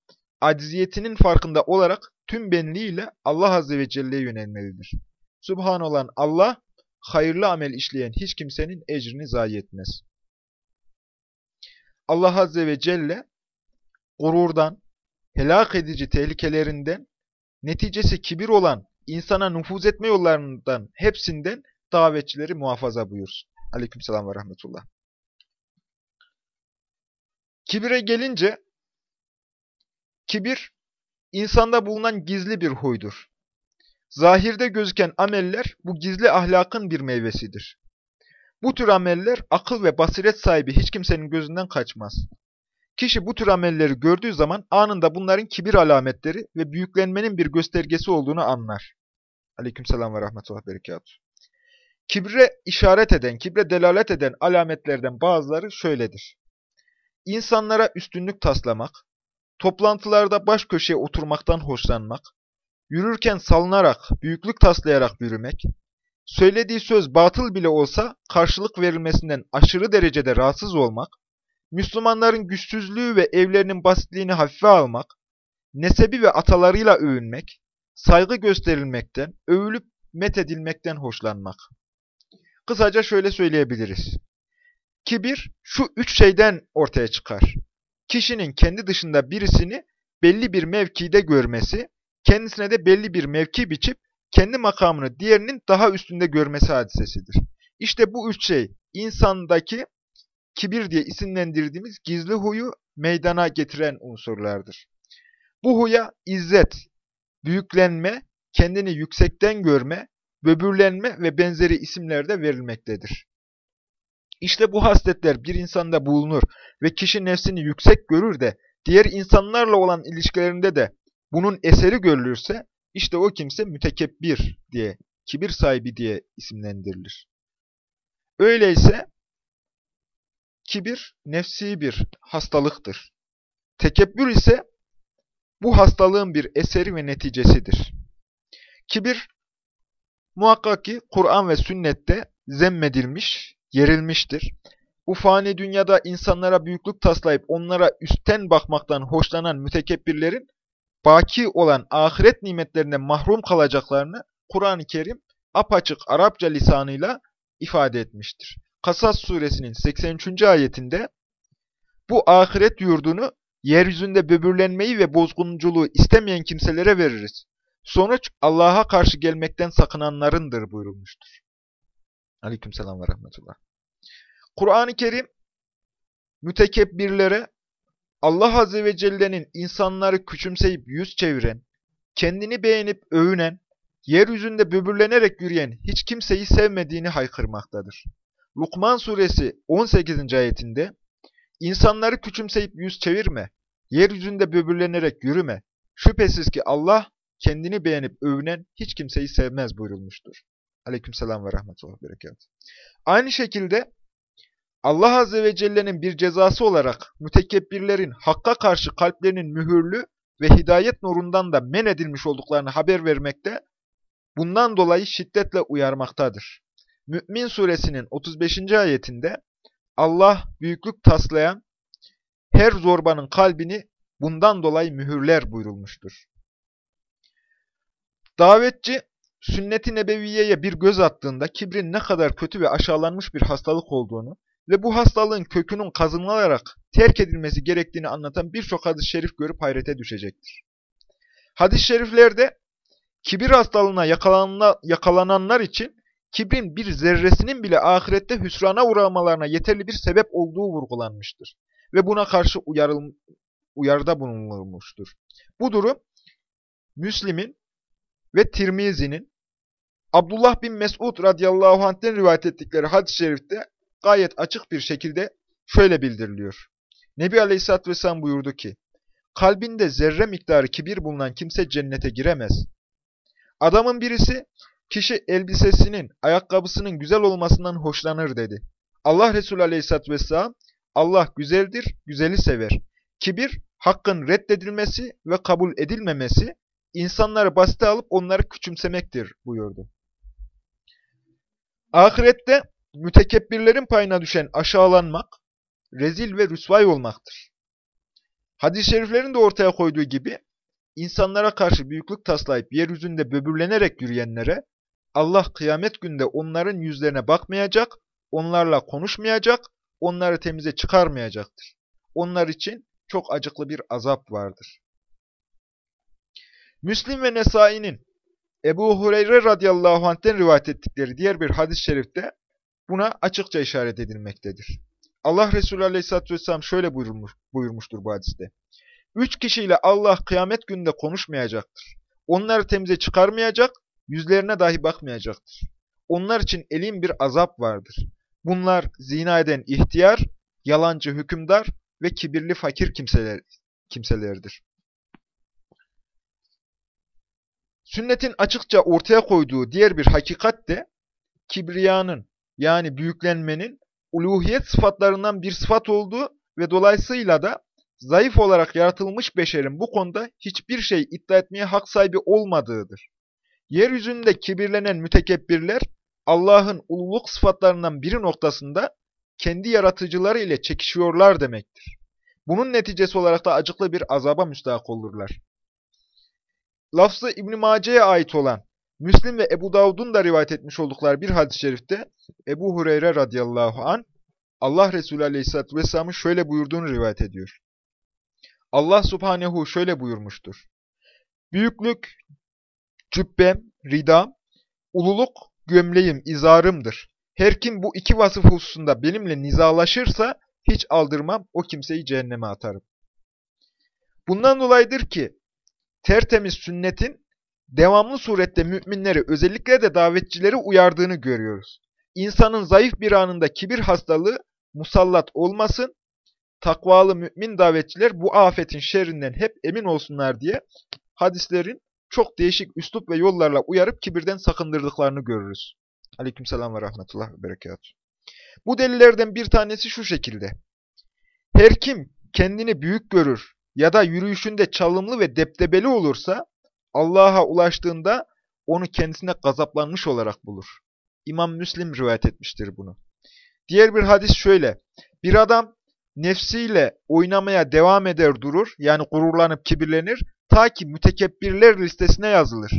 acziyetinin farkında olarak tüm benliğiyle Allah Azze ve Celle'ye yönelmelidir. Subhan olan Allah, hayırlı amel işleyen hiç kimsenin ecrini zayi etmez. Allah Azze ve Celle, gururdan, helak edici tehlikelerinden, neticesi kibir olan insana nüfuz etme yollarından hepsinden davetçileri muhafaza buyursun. Aleykümselam ve rahmetullah. Kibire gelince, kibir, insanda bulunan gizli bir huydur. Zahirde gözüken ameller bu gizli ahlakın bir meyvesidir. Bu tür ameller akıl ve basiret sahibi hiç kimsenin gözünden kaçmaz. Kişi bu tür amelleri gördüğü zaman anında bunların kibir alametleri ve büyüklenmenin bir göstergesi olduğunu anlar. Aleykümselam ve rahmetullah berekatuhu. Kibre işaret eden, kibre delalet eden alametlerden bazıları şöyledir. İnsanlara üstünlük taslamak, toplantılarda baş köşeye oturmaktan hoşlanmak, yürürken salınarak, büyüklük taslayarak yürümek, söylediği söz batıl bile olsa karşılık verilmesinden aşırı derecede rahatsız olmak, Müslümanların güçsüzlüğü ve evlerinin basitliğini hafife almak, nesebi ve atalarıyla övünmek, saygı gösterilmekten, övülüp methedilmekten hoşlanmak. Kısaca şöyle söyleyebiliriz. Kibir şu üç şeyden ortaya çıkar. Kişinin kendi dışında birisini belli bir mevkide görmesi, kendisine de belli bir mevki biçip kendi makamını diğerinin daha üstünde görmesi hadisesidir. İşte bu üç şey insandaki kibir diye isimlendirdiğimiz gizli huyu meydana getiren unsurlardır. Bu huya izzet, büyüklenme, kendini yüksekten görme, böbürlenme ve benzeri isimler de verilmektedir. İşte bu hasletler bir insanda bulunur ve kişi nefsini yüksek görür de diğer insanlarla olan ilişkilerinde de bunun eseri görülürse işte o kimse mütekebbir diye, kibir sahibi diye isimlendirilir. Öyleyse kibir nefsi bir hastalıktır. Tekebbür ise bu hastalığın bir eseri ve neticesidir. Kibir muhakkak ki Kur'an ve sünnette zemmedilmiş, yerilmiştir. Bu fani dünyada insanlara büyüklük taslayıp onlara üstten bakmaktan hoşlanan mütekebbirlerin baki olan ahiret nimetlerine mahrum kalacaklarını Kur'an-ı Kerim apaçık Arapça lisanıyla ifade etmiştir. Kasas suresinin 83. ayetinde bu ahiret yurdunu yeryüzünde böbürlenmeyi ve bozgunculuğu istemeyen kimselere veririz. Sonuç Allah'a karşı gelmekten sakınanlarındır buyurulmuştur. Aleykümselam ve rahmetullah. Kur'an-ı Kerim mütekebbirlere Allah Azze ve Celle'nin insanları küçümseyip yüz çeviren, kendini beğenip övünen, yeryüzünde böbürlenerek yürüyen hiç kimseyi sevmediğini haykırmaktadır. Lukman suresi 18. ayetinde, İnsanları küçümseyip yüz çevirme, yeryüzünde böbürlenerek yürüme, şüphesiz ki Allah kendini beğenip övünen hiç kimseyi sevmez buyurulmuştur. Aleykümselam ve rahmetullah berekat. Aynı şekilde Allah Azze ve Celle'nin bir cezası olarak mütekebbirlerin hakka karşı kalplerinin mühürlü ve hidayet nurundan da men edilmiş olduklarını haber vermekte, bundan dolayı şiddetle uyarmaktadır. Mü'min suresinin 35. ayetinde Allah büyüklük taslayan her zorbanın kalbini bundan dolayı mühürler buyurulmuştur. Davetçi, sünnet-i nebeviyeye bir göz attığında kibrin ne kadar kötü ve aşağılanmış bir hastalık olduğunu ve bu hastalığın kökünün kazınılarak terk edilmesi gerektiğini anlatan birçok hadis-i şerif görüp hayrete düşecektir. Hadis-i şeriflerde kibir hastalığına yakalananlar için kibrin bir zerresinin bile ahirette hüsrana uğramalarına yeterli bir sebep olduğu vurgulanmıştır. Ve buna karşı uyarıl, uyarıda bulunulmuştur. Bu durum Müslim'in ve Tirmizi'nin Abdullah bin Mesud radıyallahu anh'ten rivayet ettikleri hadis-i şerifte gayet açık bir şekilde şöyle bildiriliyor. Nebi Aleyhisselatü Vesselam buyurdu ki, kalbinde zerre miktarı kibir bulunan kimse cennete giremez. Adamın birisi, kişi elbisesinin, ayakkabısının güzel olmasından hoşlanır dedi. Allah Resulü Aleyhisselatü Vesselam, Allah güzeldir, güzeli sever. Kibir, hakkın reddedilmesi ve kabul edilmemesi, insanları basite alıp onları küçümsemektir buyurdu. Ahirette mütekebbirlerin payına düşen aşağılanmak, rezil ve rüsvay olmaktır. Hadis-i şeriflerin de ortaya koyduğu gibi, insanlara karşı büyüklük taslayıp yeryüzünde böbürlenerek yürüyenlere, Allah kıyamet günde onların yüzlerine bakmayacak, onlarla konuşmayacak, onları temize çıkarmayacaktır. Onlar için çok acıklı bir azap vardır. Müslim ve Nesai'nin Ebu Hureyre radıyallahu anh'ten rivayet ettikleri diğer bir hadis-i şerifte buna açıkça işaret edilmektedir. Allah Resulü aleyhisselatü vesselam şöyle buyurmuş, buyurmuştur bu hadiste. Üç kişiyle Allah kıyamet günde konuşmayacaktır. Onları temize çıkarmayacak, yüzlerine dahi bakmayacaktır. Onlar için elin bir azap vardır. Bunlar zina eden ihtiyar, yalancı hükümdar ve kibirli fakir kimseler, kimselerdir. Sünnetin açıkça ortaya koyduğu diğer bir hakikat de kibriyanın yani büyüklenmenin uluhiyet sıfatlarından bir sıfat olduğu ve dolayısıyla da zayıf olarak yaratılmış beşerin bu konuda hiçbir şey iddia etmeye hak sahibi olmadığıdır. Yeryüzünde kibirlenen mütekebbirler Allah'ın ululuk sıfatlarından biri noktasında kendi yaratıcıları ile çekişiyorlar demektir. Bunun neticesi olarak da acıklı bir azaba müstahak olurlar. Lafzı İbn-i Mace'ye ait olan Müslim ve Ebu Davud'un da rivayet etmiş oldukları bir hadis-i şerifte Ebu Hureyre radıyallahu an Allah Resulü aleyhisselatü vesselamın şöyle buyurduğunu rivayet ediyor. Allah subhanehu şöyle buyurmuştur. Büyüklük, cübbem, ridam, ululuk, gömleğim, izarımdır. Her kim bu iki vasıf hususunda benimle nizalaşırsa hiç aldırmam, o kimseyi cehenneme atarım. Bundan dolayıdır ki tertemiz sünnetin devamlı surette müminleri özellikle de davetçileri uyardığını görüyoruz. İnsanın zayıf bir anında kibir hastalığı musallat olmasın, takvalı mümin davetçiler bu afetin şerrinden hep emin olsunlar diye hadislerin çok değişik üslup ve yollarla uyarıp kibirden sakındırdıklarını görürüz. Aleykümselam ve rahmetullah ve berekatuhu. Bu delillerden bir tanesi şu şekilde. Her kim kendini büyük görür ya da yürüyüşünde çalımlı ve deptebeli olursa Allah'a ulaştığında onu kendisine gazaplanmış olarak bulur. İmam Müslim rivayet etmiştir bunu. Diğer bir hadis şöyle. Bir adam nefsiyle oynamaya devam eder durur, yani gururlanıp kibirlenir, ta ki mütekebbirler listesine yazılır.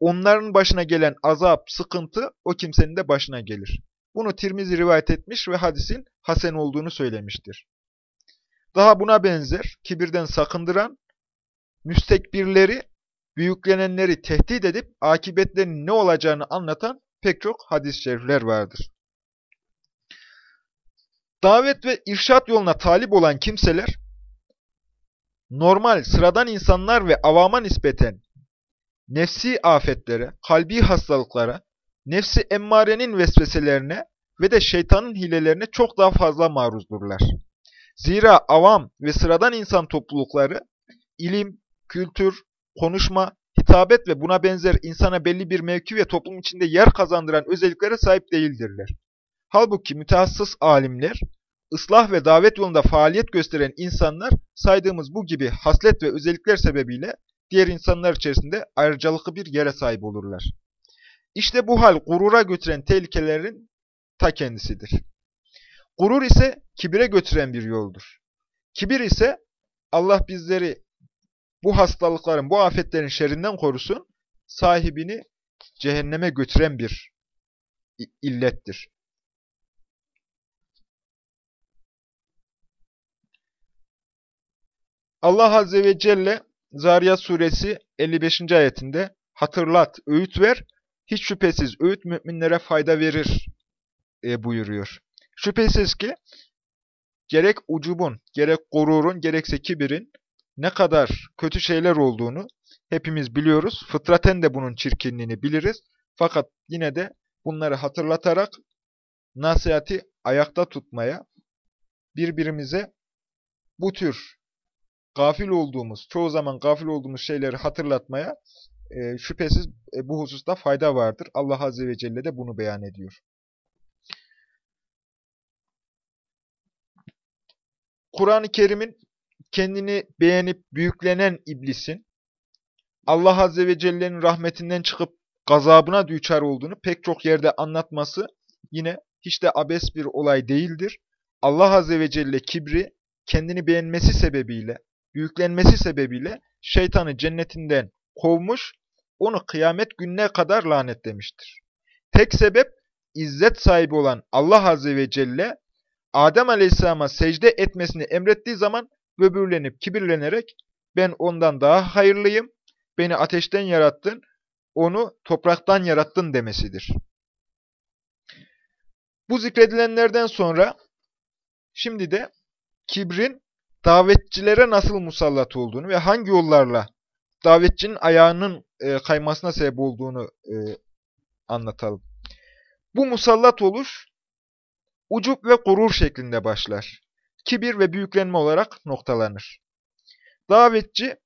Onların başına gelen azap, sıkıntı o kimsenin de başına gelir. Bunu Tirmizi rivayet etmiş ve hadisin hasen olduğunu söylemiştir. Daha buna benzer, kibirden sakındıran, müstekbirleri, büyüklenenleri tehdit edip akıbetlerinin ne olacağını anlatan pek çok hadis-i şerifler vardır. Davet ve irşat yoluna talip olan kimseler, normal, sıradan insanlar ve avama nispeten nefsi afetlere, kalbi hastalıklara, nefsi emmarenin vesveselerine ve de şeytanın hilelerine çok daha fazla maruzdurlar. Zira avam ve sıradan insan toplulukları ilim, kültür, konuşma, hitabet ve buna benzer insana belli bir mevki ve toplum içinde yer kazandıran özelliklere sahip değildirler. Halbuki mütehassıs alimler, ıslah ve davet yolunda faaliyet gösteren insanlar saydığımız bu gibi haslet ve özellikler sebebiyle diğer insanlar içerisinde ayrıcalıklı bir yere sahip olurlar. İşte bu hal gurura götüren tehlikelerin ta kendisidir. Gurur ise kibire götüren bir yoldur. Kibir ise Allah bizleri bu hastalıkların, bu afetlerin şerrinden korusun, sahibini cehenneme götüren bir illettir. Allah Azze ve Celle Zariyat suresi 55. ayetinde hatırlat, öğüt ver, hiç şüphesiz öğüt müminlere fayda verir e, buyuruyor. Şüphesiz ki gerek ucubun, gerek gururun, gerekse kibirin ne kadar kötü şeyler olduğunu hepimiz biliyoruz. Fıtraten de bunun çirkinliğini biliriz. Fakat yine de bunları hatırlatarak nasihati ayakta tutmaya, birbirimize bu tür gafil olduğumuz, çoğu zaman gafil olduğumuz şeyleri hatırlatmaya e, şüphesiz e, bu hususta fayda vardır. Allah Azze ve Celle de bunu beyan ediyor. Kur'an-ı Kerim'in kendini beğenip büyüklenen iblisin, Allah Azze ve Celle'nin rahmetinden çıkıp gazabına düçar olduğunu pek çok yerde anlatması yine hiç de abes bir olay değildir. Allah Azze ve Celle kibri kendini beğenmesi sebebiyle, büyüklenmesi sebebiyle şeytanı cennetinden kovmuş, onu kıyamet gününe kadar lanetlemiştir. Tek sebep izzet sahibi olan Allah Azze ve Celle Adem Aleyhisselam'a secde etmesini emrettiği zaman böbürlenip kibirlenerek ben ondan daha hayırlıyım, beni ateşten yarattın, onu topraktan yarattın demesidir. Bu zikredilenlerden sonra şimdi de kibrin davetçilere nasıl musallat olduğunu ve hangi yollarla davetçinin ayağının e, kaymasına sebep olduğunu e, anlatalım. Bu musallat oluş ucup ve gurur şeklinde başlar. Kibir ve büyüklenme olarak noktalanır. Davetçi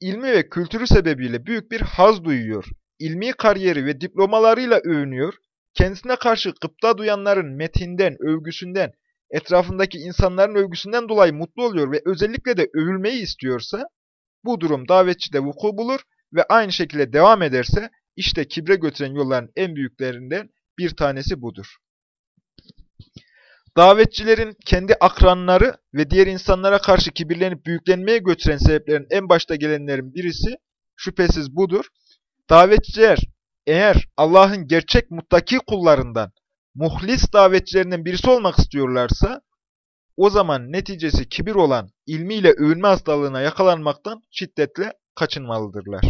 ilmi ve kültürü sebebiyle büyük bir haz duyuyor. İlmi kariyeri ve diplomalarıyla övünüyor. Kendisine karşı gıpta duyanların metinden, övgüsünden, etrafındaki insanların övgüsünden dolayı mutlu oluyor ve özellikle de övülmeyi istiyorsa, bu durum davetçide vuku bulur ve aynı şekilde devam ederse, işte kibre götüren yolların en büyüklerinden bir tanesi budur. Davetçilerin kendi akranları ve diğer insanlara karşı kibirlenip büyüklenmeye götüren sebeplerin en başta gelenlerin birisi şüphesiz budur. Davetçiler eğer Allah'ın gerçek muttaki kullarından, muhlis davetçilerinden birisi olmak istiyorlarsa, o zaman neticesi kibir olan ilmiyle övünme hastalığına yakalanmaktan şiddetle kaçınmalıdırlar.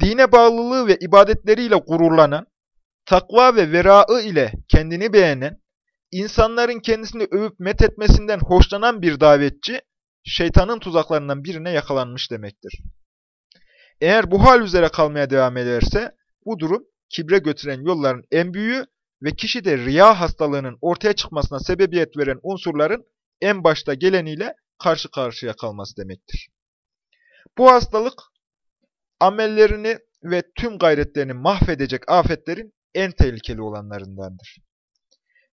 Dine bağlılığı ve ibadetleriyle gururlanan, takva ve veraı ile kendini beğenen, insanların kendisini övüp methetmesinden hoşlanan bir davetçi, şeytanın tuzaklarından birine yakalanmış demektir. Eğer bu hal üzere kalmaya devam ederse, bu durum kibre götüren yolların en büyüğü ve kişide riya hastalığının ortaya çıkmasına sebebiyet veren unsurların en başta geleniyle karşı karşıya kalması demektir. Bu hastalık amellerini ve tüm gayretlerini mahvedecek afetlerin en tehlikeli olanlarındandır.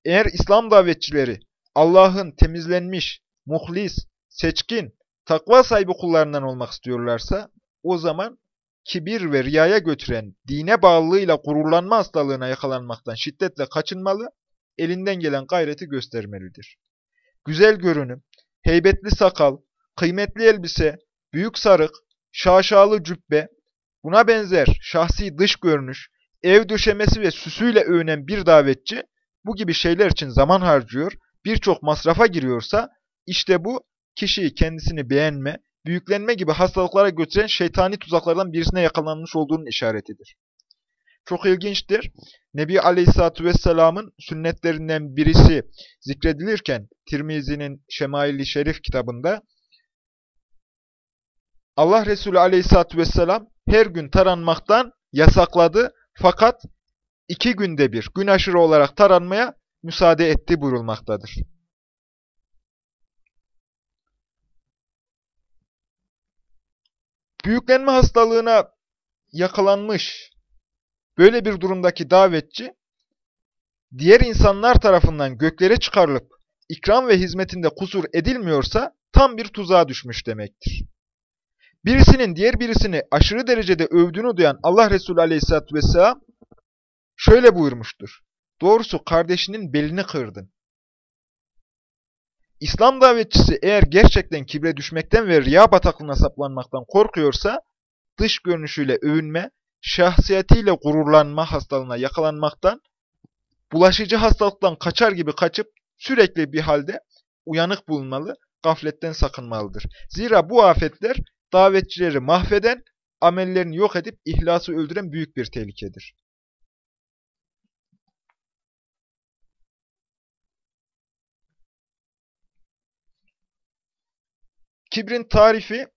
Eğer İslam davetçileri Allah'ın temizlenmiş, muhlis, seçkin, takva sahibi kullarından olmak istiyorlarsa o zaman kibir ve riyaya götüren dine bağlılığıyla gururlanma hastalığına yakalanmaktan şiddetle kaçınmalı, elinden gelen gayreti göstermelidir. Güzel görünüm, heybetli sakal, kıymetli elbise, büyük sarık, şaşalı cübbe, buna benzer şahsi dış görünüş, ev döşemesi ve süsüyle övünen bir davetçi, bu gibi şeyler için zaman harcıyor, birçok masrafa giriyorsa, işte bu kişiyi kendisini beğenme, büyüklenme gibi hastalıklara götüren şeytani tuzaklardan birisine yakalanmış olduğunun işaretidir. Çok ilginçtir. Nebi Aleyhisselatü Vesselam'ın sünnetlerinden birisi zikredilirken Tirmizi'nin Şemail-i Şerif kitabında Allah Resulü Aleyhisselatü Vesselam her gün taranmaktan yasakladı fakat iki günde bir gün aşırı olarak taranmaya müsaade etti buyurulmaktadır. Büyüklenme hastalığına yakalanmış böyle bir durumdaki davetçi, diğer insanlar tarafından göklere çıkarılıp ikram ve hizmetinde kusur edilmiyorsa tam bir tuzağa düşmüş demektir. Birisinin diğer birisini aşırı derecede övdüğünü duyan Allah Resulü Aleyhisselatü Vesselam şöyle buyurmuştur. Doğrusu kardeşinin belini kırdın. İslam davetçisi eğer gerçekten kibre düşmekten ve riya bataklığına saplanmaktan korkuyorsa, dış görünüşüyle övünme, şahsiyetiyle gururlanma hastalığına yakalanmaktan, bulaşıcı hastalıktan kaçar gibi kaçıp sürekli bir halde uyanık bulunmalı, gafletten sakınmalıdır. Zira bu afetler davetçileri mahveden, amellerini yok edip ihlası öldüren büyük bir tehlikedir. Kibrin tarifi,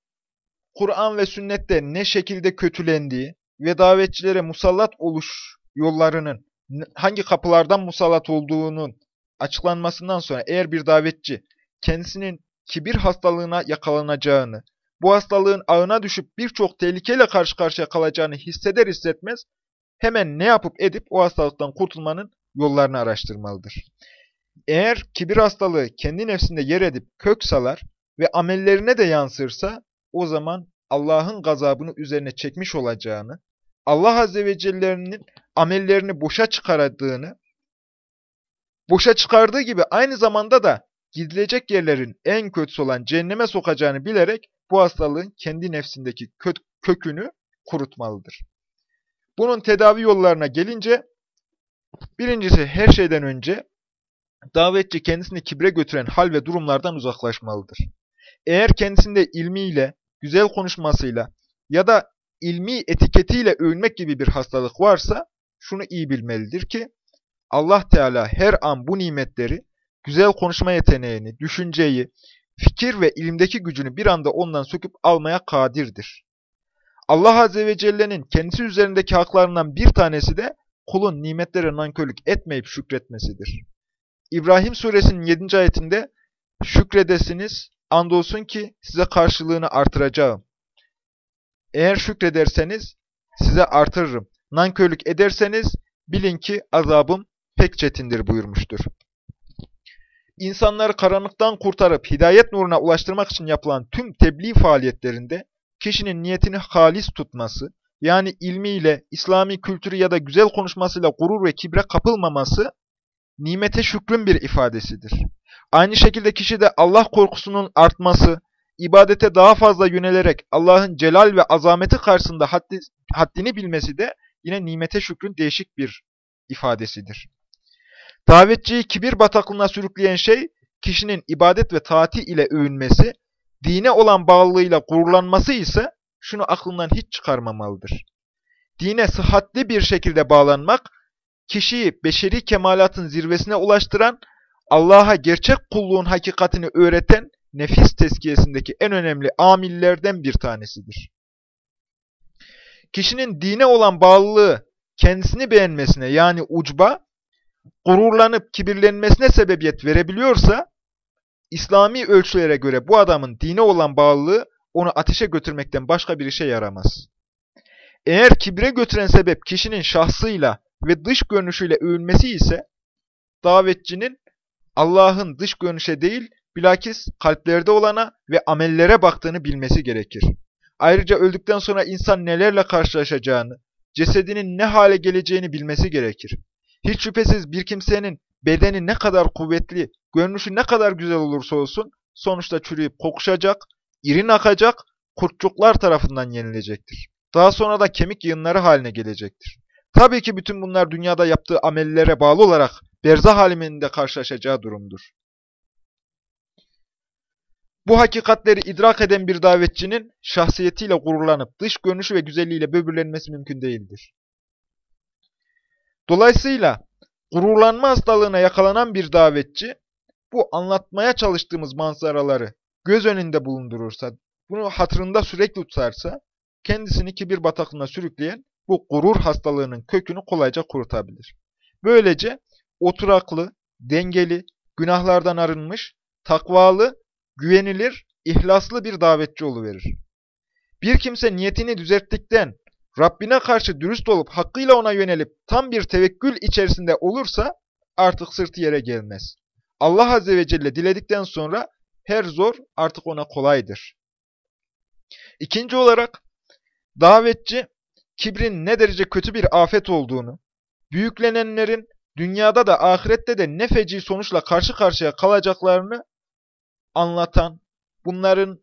Kur'an ve sünnette ne şekilde kötülendiği ve davetçilere musallat oluş yollarının hangi kapılardan musallat olduğunun açıklanmasından sonra eğer bir davetçi kendisinin kibir hastalığına yakalanacağını, bu hastalığın ağına düşüp birçok tehlikeyle karşı karşıya kalacağını hisseder hissetmez, hemen ne yapıp edip o hastalıktan kurtulmanın yollarını araştırmalıdır. Eğer kibir hastalığı kendi nefsinde yer edip kök salar, ve amellerine de yansırsa o zaman Allah'ın gazabını üzerine çekmiş olacağını, Allah Azze ve Celle'nin amellerini boşa çıkardığını, boşa çıkardığı gibi aynı zamanda da gidilecek yerlerin en kötüsü olan cehenneme sokacağını bilerek bu hastalığın kendi nefsindeki kö kökünü kurutmalıdır. Bunun tedavi yollarına gelince, birincisi her şeyden önce davetçi kendisini kibre götüren hal ve durumlardan uzaklaşmalıdır. Eğer kendisinde ilmiyle, güzel konuşmasıyla ya da ilmi etiketiyle övünmek gibi bir hastalık varsa, şunu iyi bilmelidir ki, Allah Teala her an bu nimetleri, güzel konuşma yeteneğini, düşünceyi, fikir ve ilimdeki gücünü bir anda ondan söküp almaya kadirdir. Allah Azze ve Celle'nin kendisi üzerindeki haklarından bir tanesi de kulun nimetlere nankörlük etmeyip şükretmesidir. İbrahim suresinin 7. ayetinde şükredesiniz, andolsun ki size karşılığını artıracağım. Eğer şükrederseniz size artırırım. Nankörlük ederseniz bilin ki azabım pek çetindir buyurmuştur. İnsanları karanlıktan kurtarıp hidayet nuruna ulaştırmak için yapılan tüm tebliğ faaliyetlerinde kişinin niyetini halis tutması, yani ilmiyle, İslami kültürü ya da güzel konuşmasıyla gurur ve kibre kapılmaması, nimete şükrün bir ifadesidir. Aynı şekilde kişi de Allah korkusunun artması, ibadete daha fazla yönelerek Allah'ın celal ve azameti karşısında haddi, haddini bilmesi de yine nimete şükrün değişik bir ifadesidir. Davetçiyi kibir bataklığına sürükleyen şey, kişinin ibadet ve taati ile övünmesi, dine olan bağlılığıyla gururlanması ise şunu aklından hiç çıkarmamalıdır. Dine sıhhatli bir şekilde bağlanmak, kişiyi beşeri kemalatın zirvesine ulaştıran, Allah'a gerçek kulluğun hakikatini öğreten nefis tezkiyesindeki en önemli amillerden bir tanesidir. Kişinin dine olan bağlılığı kendisini beğenmesine yani ucba, gururlanıp kibirlenmesine sebebiyet verebiliyorsa, İslami ölçülere göre bu adamın dine olan bağlılığı onu ateşe götürmekten başka bir işe yaramaz. Eğer kibre götüren sebep kişinin şahsıyla ve dış görünüşüyle övünmesi ise, davetçinin Allah'ın dış görünüşe değil, bilakis kalplerde olana ve amellere baktığını bilmesi gerekir. Ayrıca öldükten sonra insan nelerle karşılaşacağını, cesedinin ne hale geleceğini bilmesi gerekir. Hiç şüphesiz bir kimsenin bedeni ne kadar kuvvetli, görünüşü ne kadar güzel olursa olsun, sonuçta çürüyüp kokuşacak, irin akacak, kurtçuklar tarafından yenilecektir. Daha sonra da kemik yığınları haline gelecektir. Tabii ki bütün bunlar dünyada yaptığı amellere bağlı olarak berzah haliminde karşılaşacağı durumdur. Bu hakikatleri idrak eden bir davetçinin şahsiyetiyle gururlanıp dış görünüşü ve güzelliğiyle böbürlenmesi mümkün değildir. Dolayısıyla gururlanma hastalığına yakalanan bir davetçi bu anlatmaya çalıştığımız manzaraları göz önünde bulundurursa, bunu hatırında sürekli tutarsa kendisini kibir bataklığına sürükleyen bu gurur hastalığının kökünü kolayca kurutabilir. Böylece oturaklı, dengeli, günahlardan arınmış, takvalı, güvenilir, ihlaslı bir davetçi verir. Bir kimse niyetini düzelttikten, Rabbine karşı dürüst olup hakkıyla ona yönelip tam bir tevekkül içerisinde olursa artık sırtı yere gelmez. Allah Azze ve Celle diledikten sonra her zor artık ona kolaydır. İkinci olarak davetçi kibrin ne derece kötü bir afet olduğunu, büyüklenenlerin dünyada da ahirette de ne feci sonuçla karşı karşıya kalacaklarını anlatan, bunların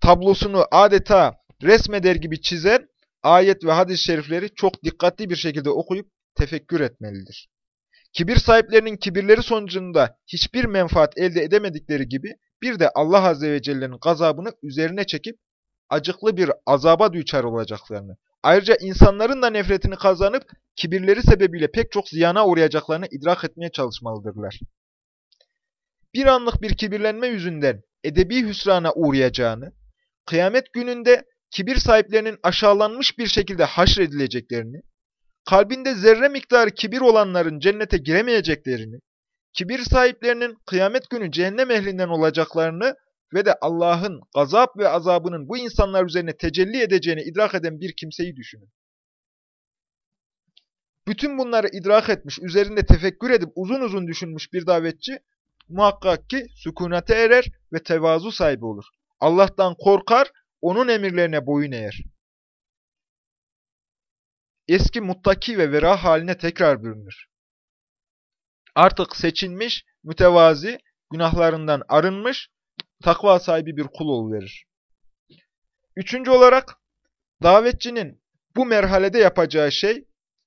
tablosunu adeta resmeder gibi çizen ayet ve hadis-i şerifleri çok dikkatli bir şekilde okuyup tefekkür etmelidir. Kibir sahiplerinin kibirleri sonucunda hiçbir menfaat elde edemedikleri gibi bir de Allah Azze ve Celle'nin gazabını üzerine çekip acıklı bir azaba düçar olacaklarını, ayrıca insanların da nefretini kazanıp kibirleri sebebiyle pek çok ziyana uğrayacaklarını idrak etmeye çalışmalıdırlar. Bir anlık bir kibirlenme yüzünden edebi hüsrana uğrayacağını, kıyamet gününde kibir sahiplerinin aşağılanmış bir şekilde haşredileceklerini, kalbinde zerre miktarı kibir olanların cennete giremeyeceklerini, kibir sahiplerinin kıyamet günü cehennem ehlinden olacaklarını ve de Allah'ın gazap ve azabının bu insanlar üzerine tecelli edeceğini idrak eden bir kimseyi düşünün. Bütün bunları idrak etmiş, üzerinde tefekkür edip uzun uzun düşünmüş bir davetçi, muhakkak ki sükunete erer ve tevazu sahibi olur. Allah'tan korkar, onun emirlerine boyun eğer. Eski muttaki ve vera haline tekrar bürünür. Artık seçilmiş, mütevazi, günahlarından arınmış, takva sahibi bir kul verir. Üçüncü olarak, davetçinin bu merhalede yapacağı şey,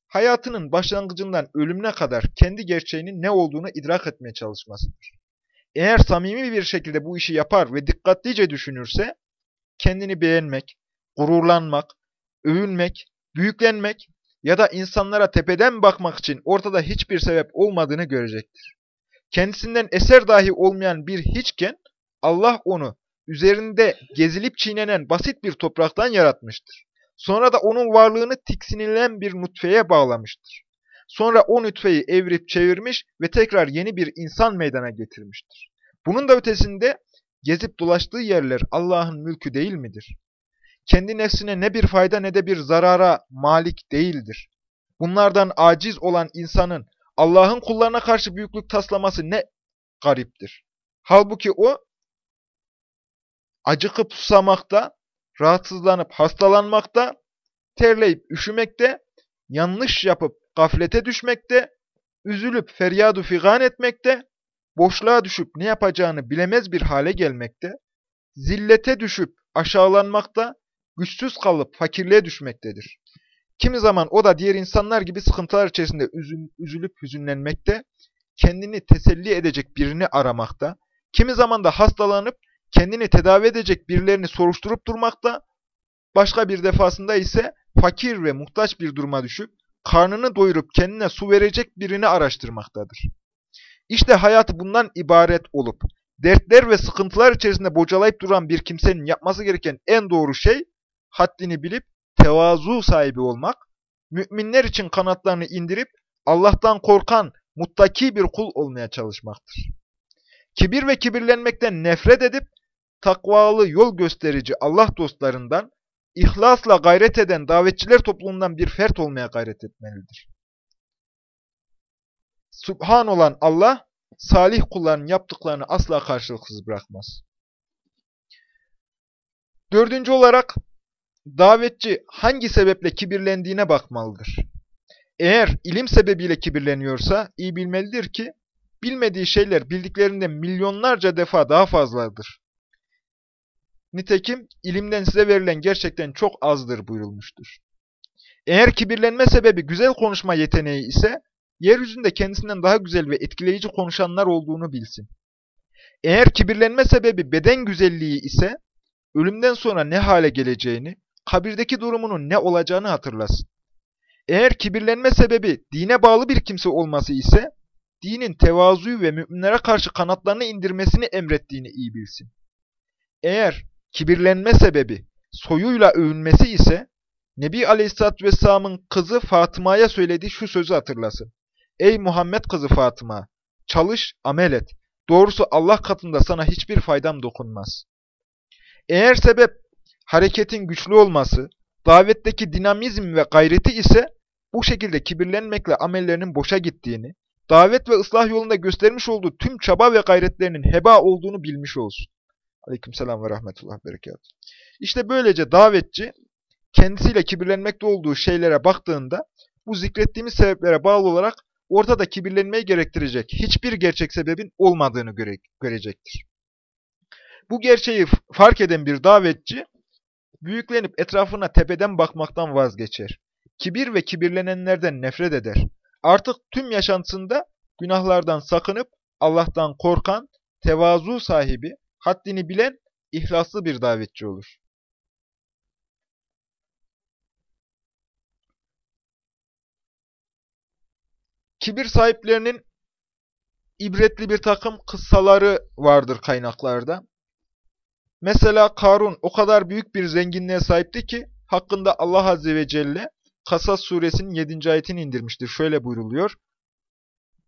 hayatının başlangıcından ölümüne kadar kendi gerçeğinin ne olduğunu idrak etmeye çalışmasıdır. Eğer samimi bir şekilde bu işi yapar ve dikkatlice düşünürse, kendini beğenmek, gururlanmak, övünmek, büyüklenmek ya da insanlara tepeden bakmak için ortada hiçbir sebep olmadığını görecektir. Kendisinden eser dahi olmayan bir hiçken, Allah onu üzerinde gezilip çiğnenen basit bir topraktan yaratmıştır. Sonra da onun varlığını tiksinilen bir nutfeye bağlamıştır. Sonra o nutfeyi evrip çevirmiş ve tekrar yeni bir insan meydana getirmiştir. Bunun da ötesinde gezip dolaştığı yerler Allah'ın mülkü değil midir? Kendi nefsine ne bir fayda ne de bir zarara malik değildir. Bunlardan aciz olan insanın Allah'ın kullarına karşı büyüklük taslaması ne gariptir. Halbuki o acıkıp susamakta, rahatsızlanıp hastalanmakta, terleyip üşümekte, yanlış yapıp gaflete düşmekte, üzülüp feryadu figan etmekte, boşluğa düşüp ne yapacağını bilemez bir hale gelmekte, zillete düşüp aşağılanmakta, güçsüz kalıp fakirliğe düşmektedir. Kimi zaman o da diğer insanlar gibi sıkıntılar içerisinde üzülüp hüzünlenmekte, kendini teselli edecek birini aramakta, kimi zaman da hastalanıp kendini tedavi edecek birilerini soruşturup durmakta, başka bir defasında ise fakir ve muhtaç bir duruma düşüp, karnını doyurup kendine su verecek birini araştırmaktadır. İşte hayatı bundan ibaret olup, dertler ve sıkıntılar içerisinde bocalayıp duran bir kimsenin yapması gereken en doğru şey, haddini bilip tevazu sahibi olmak, müminler için kanatlarını indirip Allah'tan korkan, muttaki bir kul olmaya çalışmaktır. Kibir ve kibirlenmekten nefret edip, takvalı yol gösterici Allah dostlarından, ihlasla gayret eden davetçiler topluluğundan bir fert olmaya gayret etmelidir. Subhan olan Allah, salih kulların yaptıklarını asla karşılıksız bırakmaz. Dördüncü olarak, davetçi hangi sebeple kibirlendiğine bakmalıdır. Eğer ilim sebebiyle kibirleniyorsa, iyi bilmelidir ki, bilmediği şeyler bildiklerinden milyonlarca defa daha fazladır. Nitekim ilimden size verilen gerçekten çok azdır buyurulmuştur. Eğer kibirlenme sebebi güzel konuşma yeteneği ise, yeryüzünde kendisinden daha güzel ve etkileyici konuşanlar olduğunu bilsin. Eğer kibirlenme sebebi beden güzelliği ise, ölümden sonra ne hale geleceğini, kabirdeki durumunun ne olacağını hatırlasın. Eğer kibirlenme sebebi dine bağlı bir kimse olması ise, dinin tevazuyu ve müminlere karşı kanatlarını indirmesini emrettiğini iyi bilsin. Eğer kibirlenme sebebi soyuyla övünmesi ise, Nebi Aleyhisselatü Vesselam'ın kızı Fatıma'ya söylediği şu sözü hatırlasın. Ey Muhammed kızı Fatıma! Çalış, amel et. Doğrusu Allah katında sana hiçbir faydam dokunmaz. Eğer sebep hareketin güçlü olması, davetteki dinamizm ve gayreti ise bu şekilde kibirlenmekle amellerinin boşa gittiğini, davet ve ıslah yolunda göstermiş olduğu tüm çaba ve gayretlerinin heba olduğunu bilmiş olsun. Aleykümselam ve rahmetullah berekat. İşte böylece davetçi kendisiyle kibirlenmekte olduğu şeylere baktığında bu zikrettiğimiz sebeplere bağlı olarak ortada kibirlenmeyi gerektirecek hiçbir gerçek sebebin olmadığını göre görecektir. Bu gerçeği fark eden bir davetçi büyüklenip etrafına tepeden bakmaktan vazgeçer. Kibir ve kibirlenenlerden nefret eder. Artık tüm yaşantısında günahlardan sakınıp Allah'tan korkan, tevazu sahibi, haddini bilen, ihlaslı bir davetçi olur. Kibir sahiplerinin ibretli bir takım kıssaları vardır kaynaklarda. Mesela Karun o kadar büyük bir zenginliğe sahipti ki hakkında Allah Azze ve Celle Kasas suresinin 7. ayetini indirmiştir. Şöyle buyruluyor.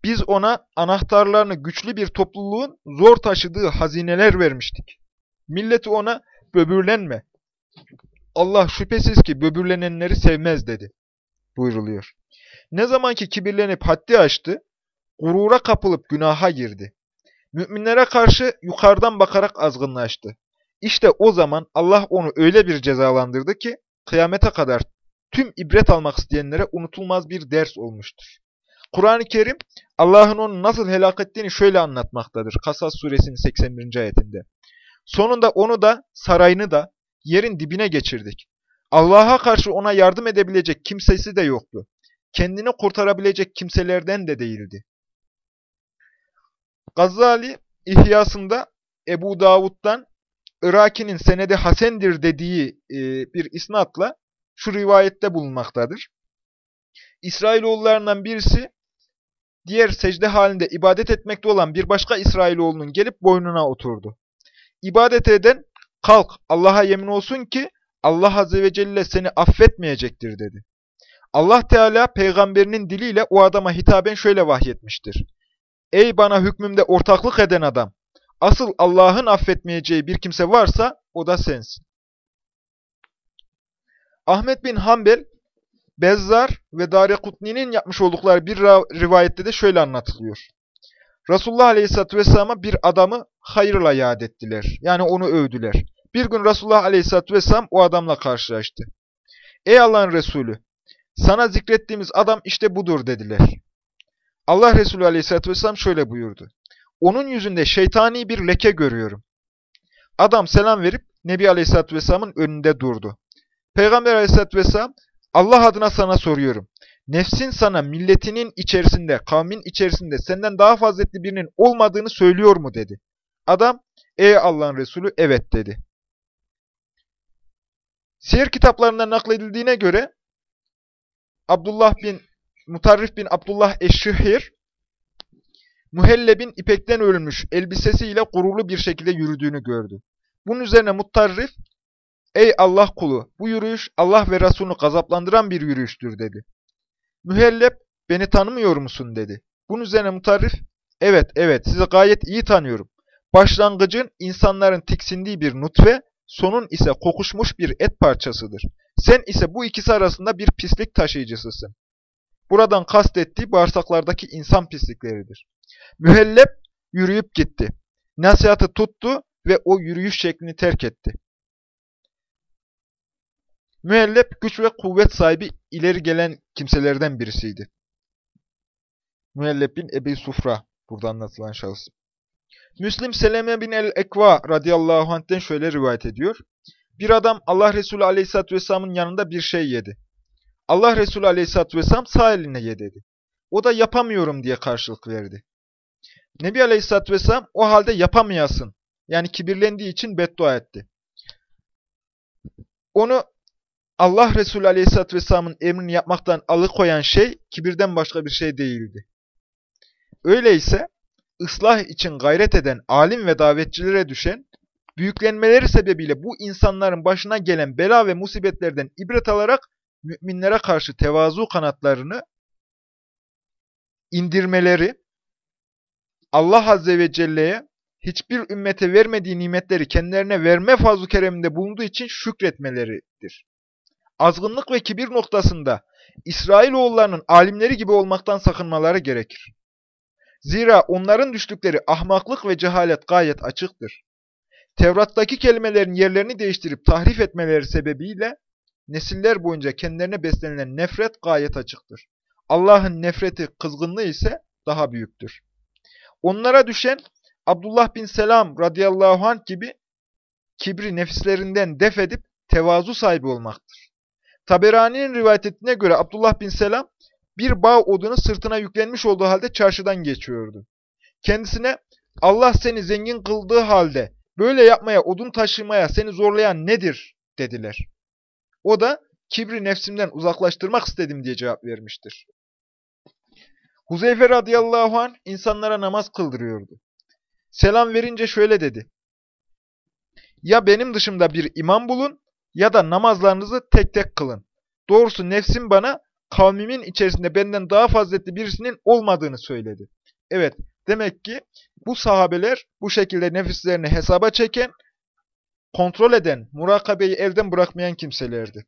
Biz ona anahtarlarını güçlü bir topluluğun zor taşıdığı hazineler vermiştik. Milleti ona böbürlenme. Allah şüphesiz ki böbürlenenleri sevmez dedi. Buyruluyor. Ne zamanki kibirlenip haddi aştı, gurura kapılıp günaha girdi. Müminlere karşı yukarıdan bakarak azgınlaştı. İşte o zaman Allah onu öyle bir cezalandırdı ki, kıyamete kadar tüm ibret almak isteyenlere unutulmaz bir ders olmuştur. Kur'an-ı Kerim Allah'ın onu nasıl helak ettiğini şöyle anlatmaktadır. Kasas suresinin 81. ayetinde. Sonunda onu da sarayını da yerin dibine geçirdik. Allah'a karşı ona yardım edebilecek kimsesi de yoktu. Kendini kurtarabilecek kimselerden de değildi. Gazali İhyasında Ebu Davud'dan Iraki'nin senedi hasendir dediği e, bir isnatla şu rivayette bulunmaktadır. İsrailoğullarından birisi diğer secde halinde ibadet etmekte olan bir başka İsrailoğlunun gelip boynuna oturdu. İbadet eden kalk Allah'a yemin olsun ki Allah Azze ve Celle seni affetmeyecektir dedi. Allah Teala peygamberinin diliyle o adama hitaben şöyle vahyetmiştir. Ey bana hükmümde ortaklık eden adam! Asıl Allah'ın affetmeyeceği bir kimse varsa o da sensin. Ahmet bin Hanbel, Bezzar ve Darekutni'nin yapmış oldukları bir rivayette de şöyle anlatılıyor. Resulullah Aleyhisselatü Vesselam'a bir adamı hayırla yad ettiler. Yani onu övdüler. Bir gün Resulullah Aleyhisselatü Vesselam o adamla karşılaştı. Ey Allah'ın Resulü! Sana zikrettiğimiz adam işte budur dediler. Allah Resulü Aleyhisselatü Vesselam şöyle buyurdu. Onun yüzünde şeytani bir leke görüyorum. Adam selam verip Nebi Aleyhisselatü Vesselam'ın önünde durdu. Peygamber Aleyhisselatü Vesselam, Allah adına sana soruyorum. Nefsin sana milletinin içerisinde, kavmin içerisinde senden daha faziletli birinin olmadığını söylüyor mu dedi. Adam, ey Allah'ın Resulü evet dedi. Siyer kitaplarında nakledildiğine göre Abdullah bin Mutarrif bin Abdullah Eşşihir Muhelleb'in ipekten örülmüş elbisesiyle gururlu bir şekilde yürüdüğünü gördü. Bunun üzerine Muttarrif, ''Ey Allah kulu, bu yürüyüş Allah ve Resulünü gazaplandıran bir yürüyüştür.'' dedi. Mühelleb, ''Beni tanımıyor musun?'' dedi. Bunun üzerine Mutarrif, ''Evet, evet, sizi gayet iyi tanıyorum. Başlangıcın insanların tiksindiği bir nutfe, sonun ise kokuşmuş bir et parçasıdır. Sen ise bu ikisi arasında bir pislik taşıyıcısısın. Buradan kastettiği bağırsaklardaki insan pislikleridir. Mühellep yürüyüp gitti. Nasihatı tuttu ve o yürüyüş şeklini terk etti. Müellep güç ve kuvvet sahibi ileri gelen kimselerden birisiydi. Müellep bin Ebi Sufra burada anlatılan şahıs. Müslim Seleme bin el-Ekva radıyallahu anh'ten şöyle rivayet ediyor. Bir adam Allah Resulü aleyhissalatü vesselamın yanında bir şey yedi. Allah Resulü aleyhissalatü vesselam sağ eline ye dedi. O da yapamıyorum diye karşılık verdi. Nebi Aleyhisselatü Vesselam o halde yapamayasın. Yani kibirlendiği için beddua etti. Onu Allah Resulü Aleyhisselatü Vesselam'ın emrini yapmaktan alıkoyan şey kibirden başka bir şey değildi. Öyleyse ıslah için gayret eden alim ve davetçilere düşen, büyüklenmeleri sebebiyle bu insanların başına gelen bela ve musibetlerden ibret alarak müminlere karşı tevazu kanatlarını indirmeleri, Allah Azze ve Celle'ye hiçbir ümmete vermediği nimetleri kendilerine verme fazl-ı kereminde bulunduğu için şükretmeleridir. Azgınlık ve kibir noktasında İsrailoğullarının alimleri gibi olmaktan sakınmaları gerekir. Zira onların düştükleri ahmaklık ve cehalet gayet açıktır. Tevrat'taki kelimelerin yerlerini değiştirip tahrif etmeleri sebebiyle nesiller boyunca kendilerine beslenilen nefret gayet açıktır. Allah'ın nefreti, kızgınlığı ise daha büyüktür. Onlara düşen Abdullah bin Selam radıyallahu anh gibi kibri nefislerinden def edip tevazu sahibi olmaktır. Taberani'nin rivayet ettiğine göre Abdullah bin Selam bir bağ odunu sırtına yüklenmiş olduğu halde çarşıdan geçiyordu. Kendisine Allah seni zengin kıldığı halde böyle yapmaya, odun taşımaya seni zorlayan nedir dediler. O da kibri nefsimden uzaklaştırmak istedim diye cevap vermiştir. Huzeyfe radıyallahu an insanlara namaz kıldırıyordu. Selam verince şöyle dedi. Ya benim dışımda bir imam bulun ya da namazlarınızı tek tek kılın. Doğrusu nefsim bana kavmimin içerisinde benden daha faziletli birisinin olmadığını söyledi. Evet, demek ki bu sahabeler bu şekilde nefislerini hesaba çeken, kontrol eden, murakabeyi elden bırakmayan kimselerdi.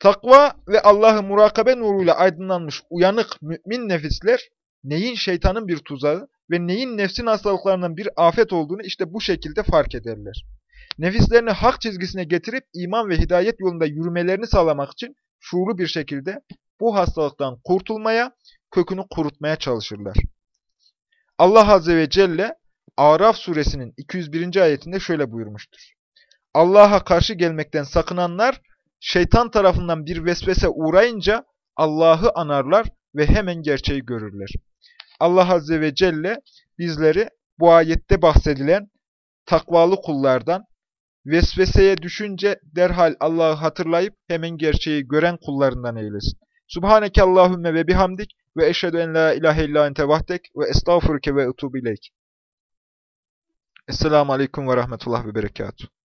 Takva ve Allah'ı murakabe nuruyla aydınlanmış uyanık mümin nefisler neyin şeytanın bir tuzağı ve neyin nefsin hastalıklarının bir afet olduğunu işte bu şekilde fark ederler. Nefislerini hak çizgisine getirip iman ve hidayet yolunda yürümelerini sağlamak için şuurlu bir şekilde bu hastalıktan kurtulmaya, kökünü kurutmaya çalışırlar. Allah Azze ve Celle Araf suresinin 201. ayetinde şöyle buyurmuştur. Allah'a karşı gelmekten sakınanlar şeytan tarafından bir vesvese uğrayınca Allah'ı anarlar ve hemen gerçeği görürler. Allah Azze ve Celle bizleri bu ayette bahsedilen takvalı kullardan, vesveseye düşünce derhal Allah'ı hatırlayıp hemen gerçeği gören kullarından eylesin. Subhaneke Allahümme ve bihamdik ve eşhedü en la ilahe illa ente vahdek ve estağfurke ve etubu ileyk. Esselamu Aleyküm ve Rahmetullah ve Berekatuhu.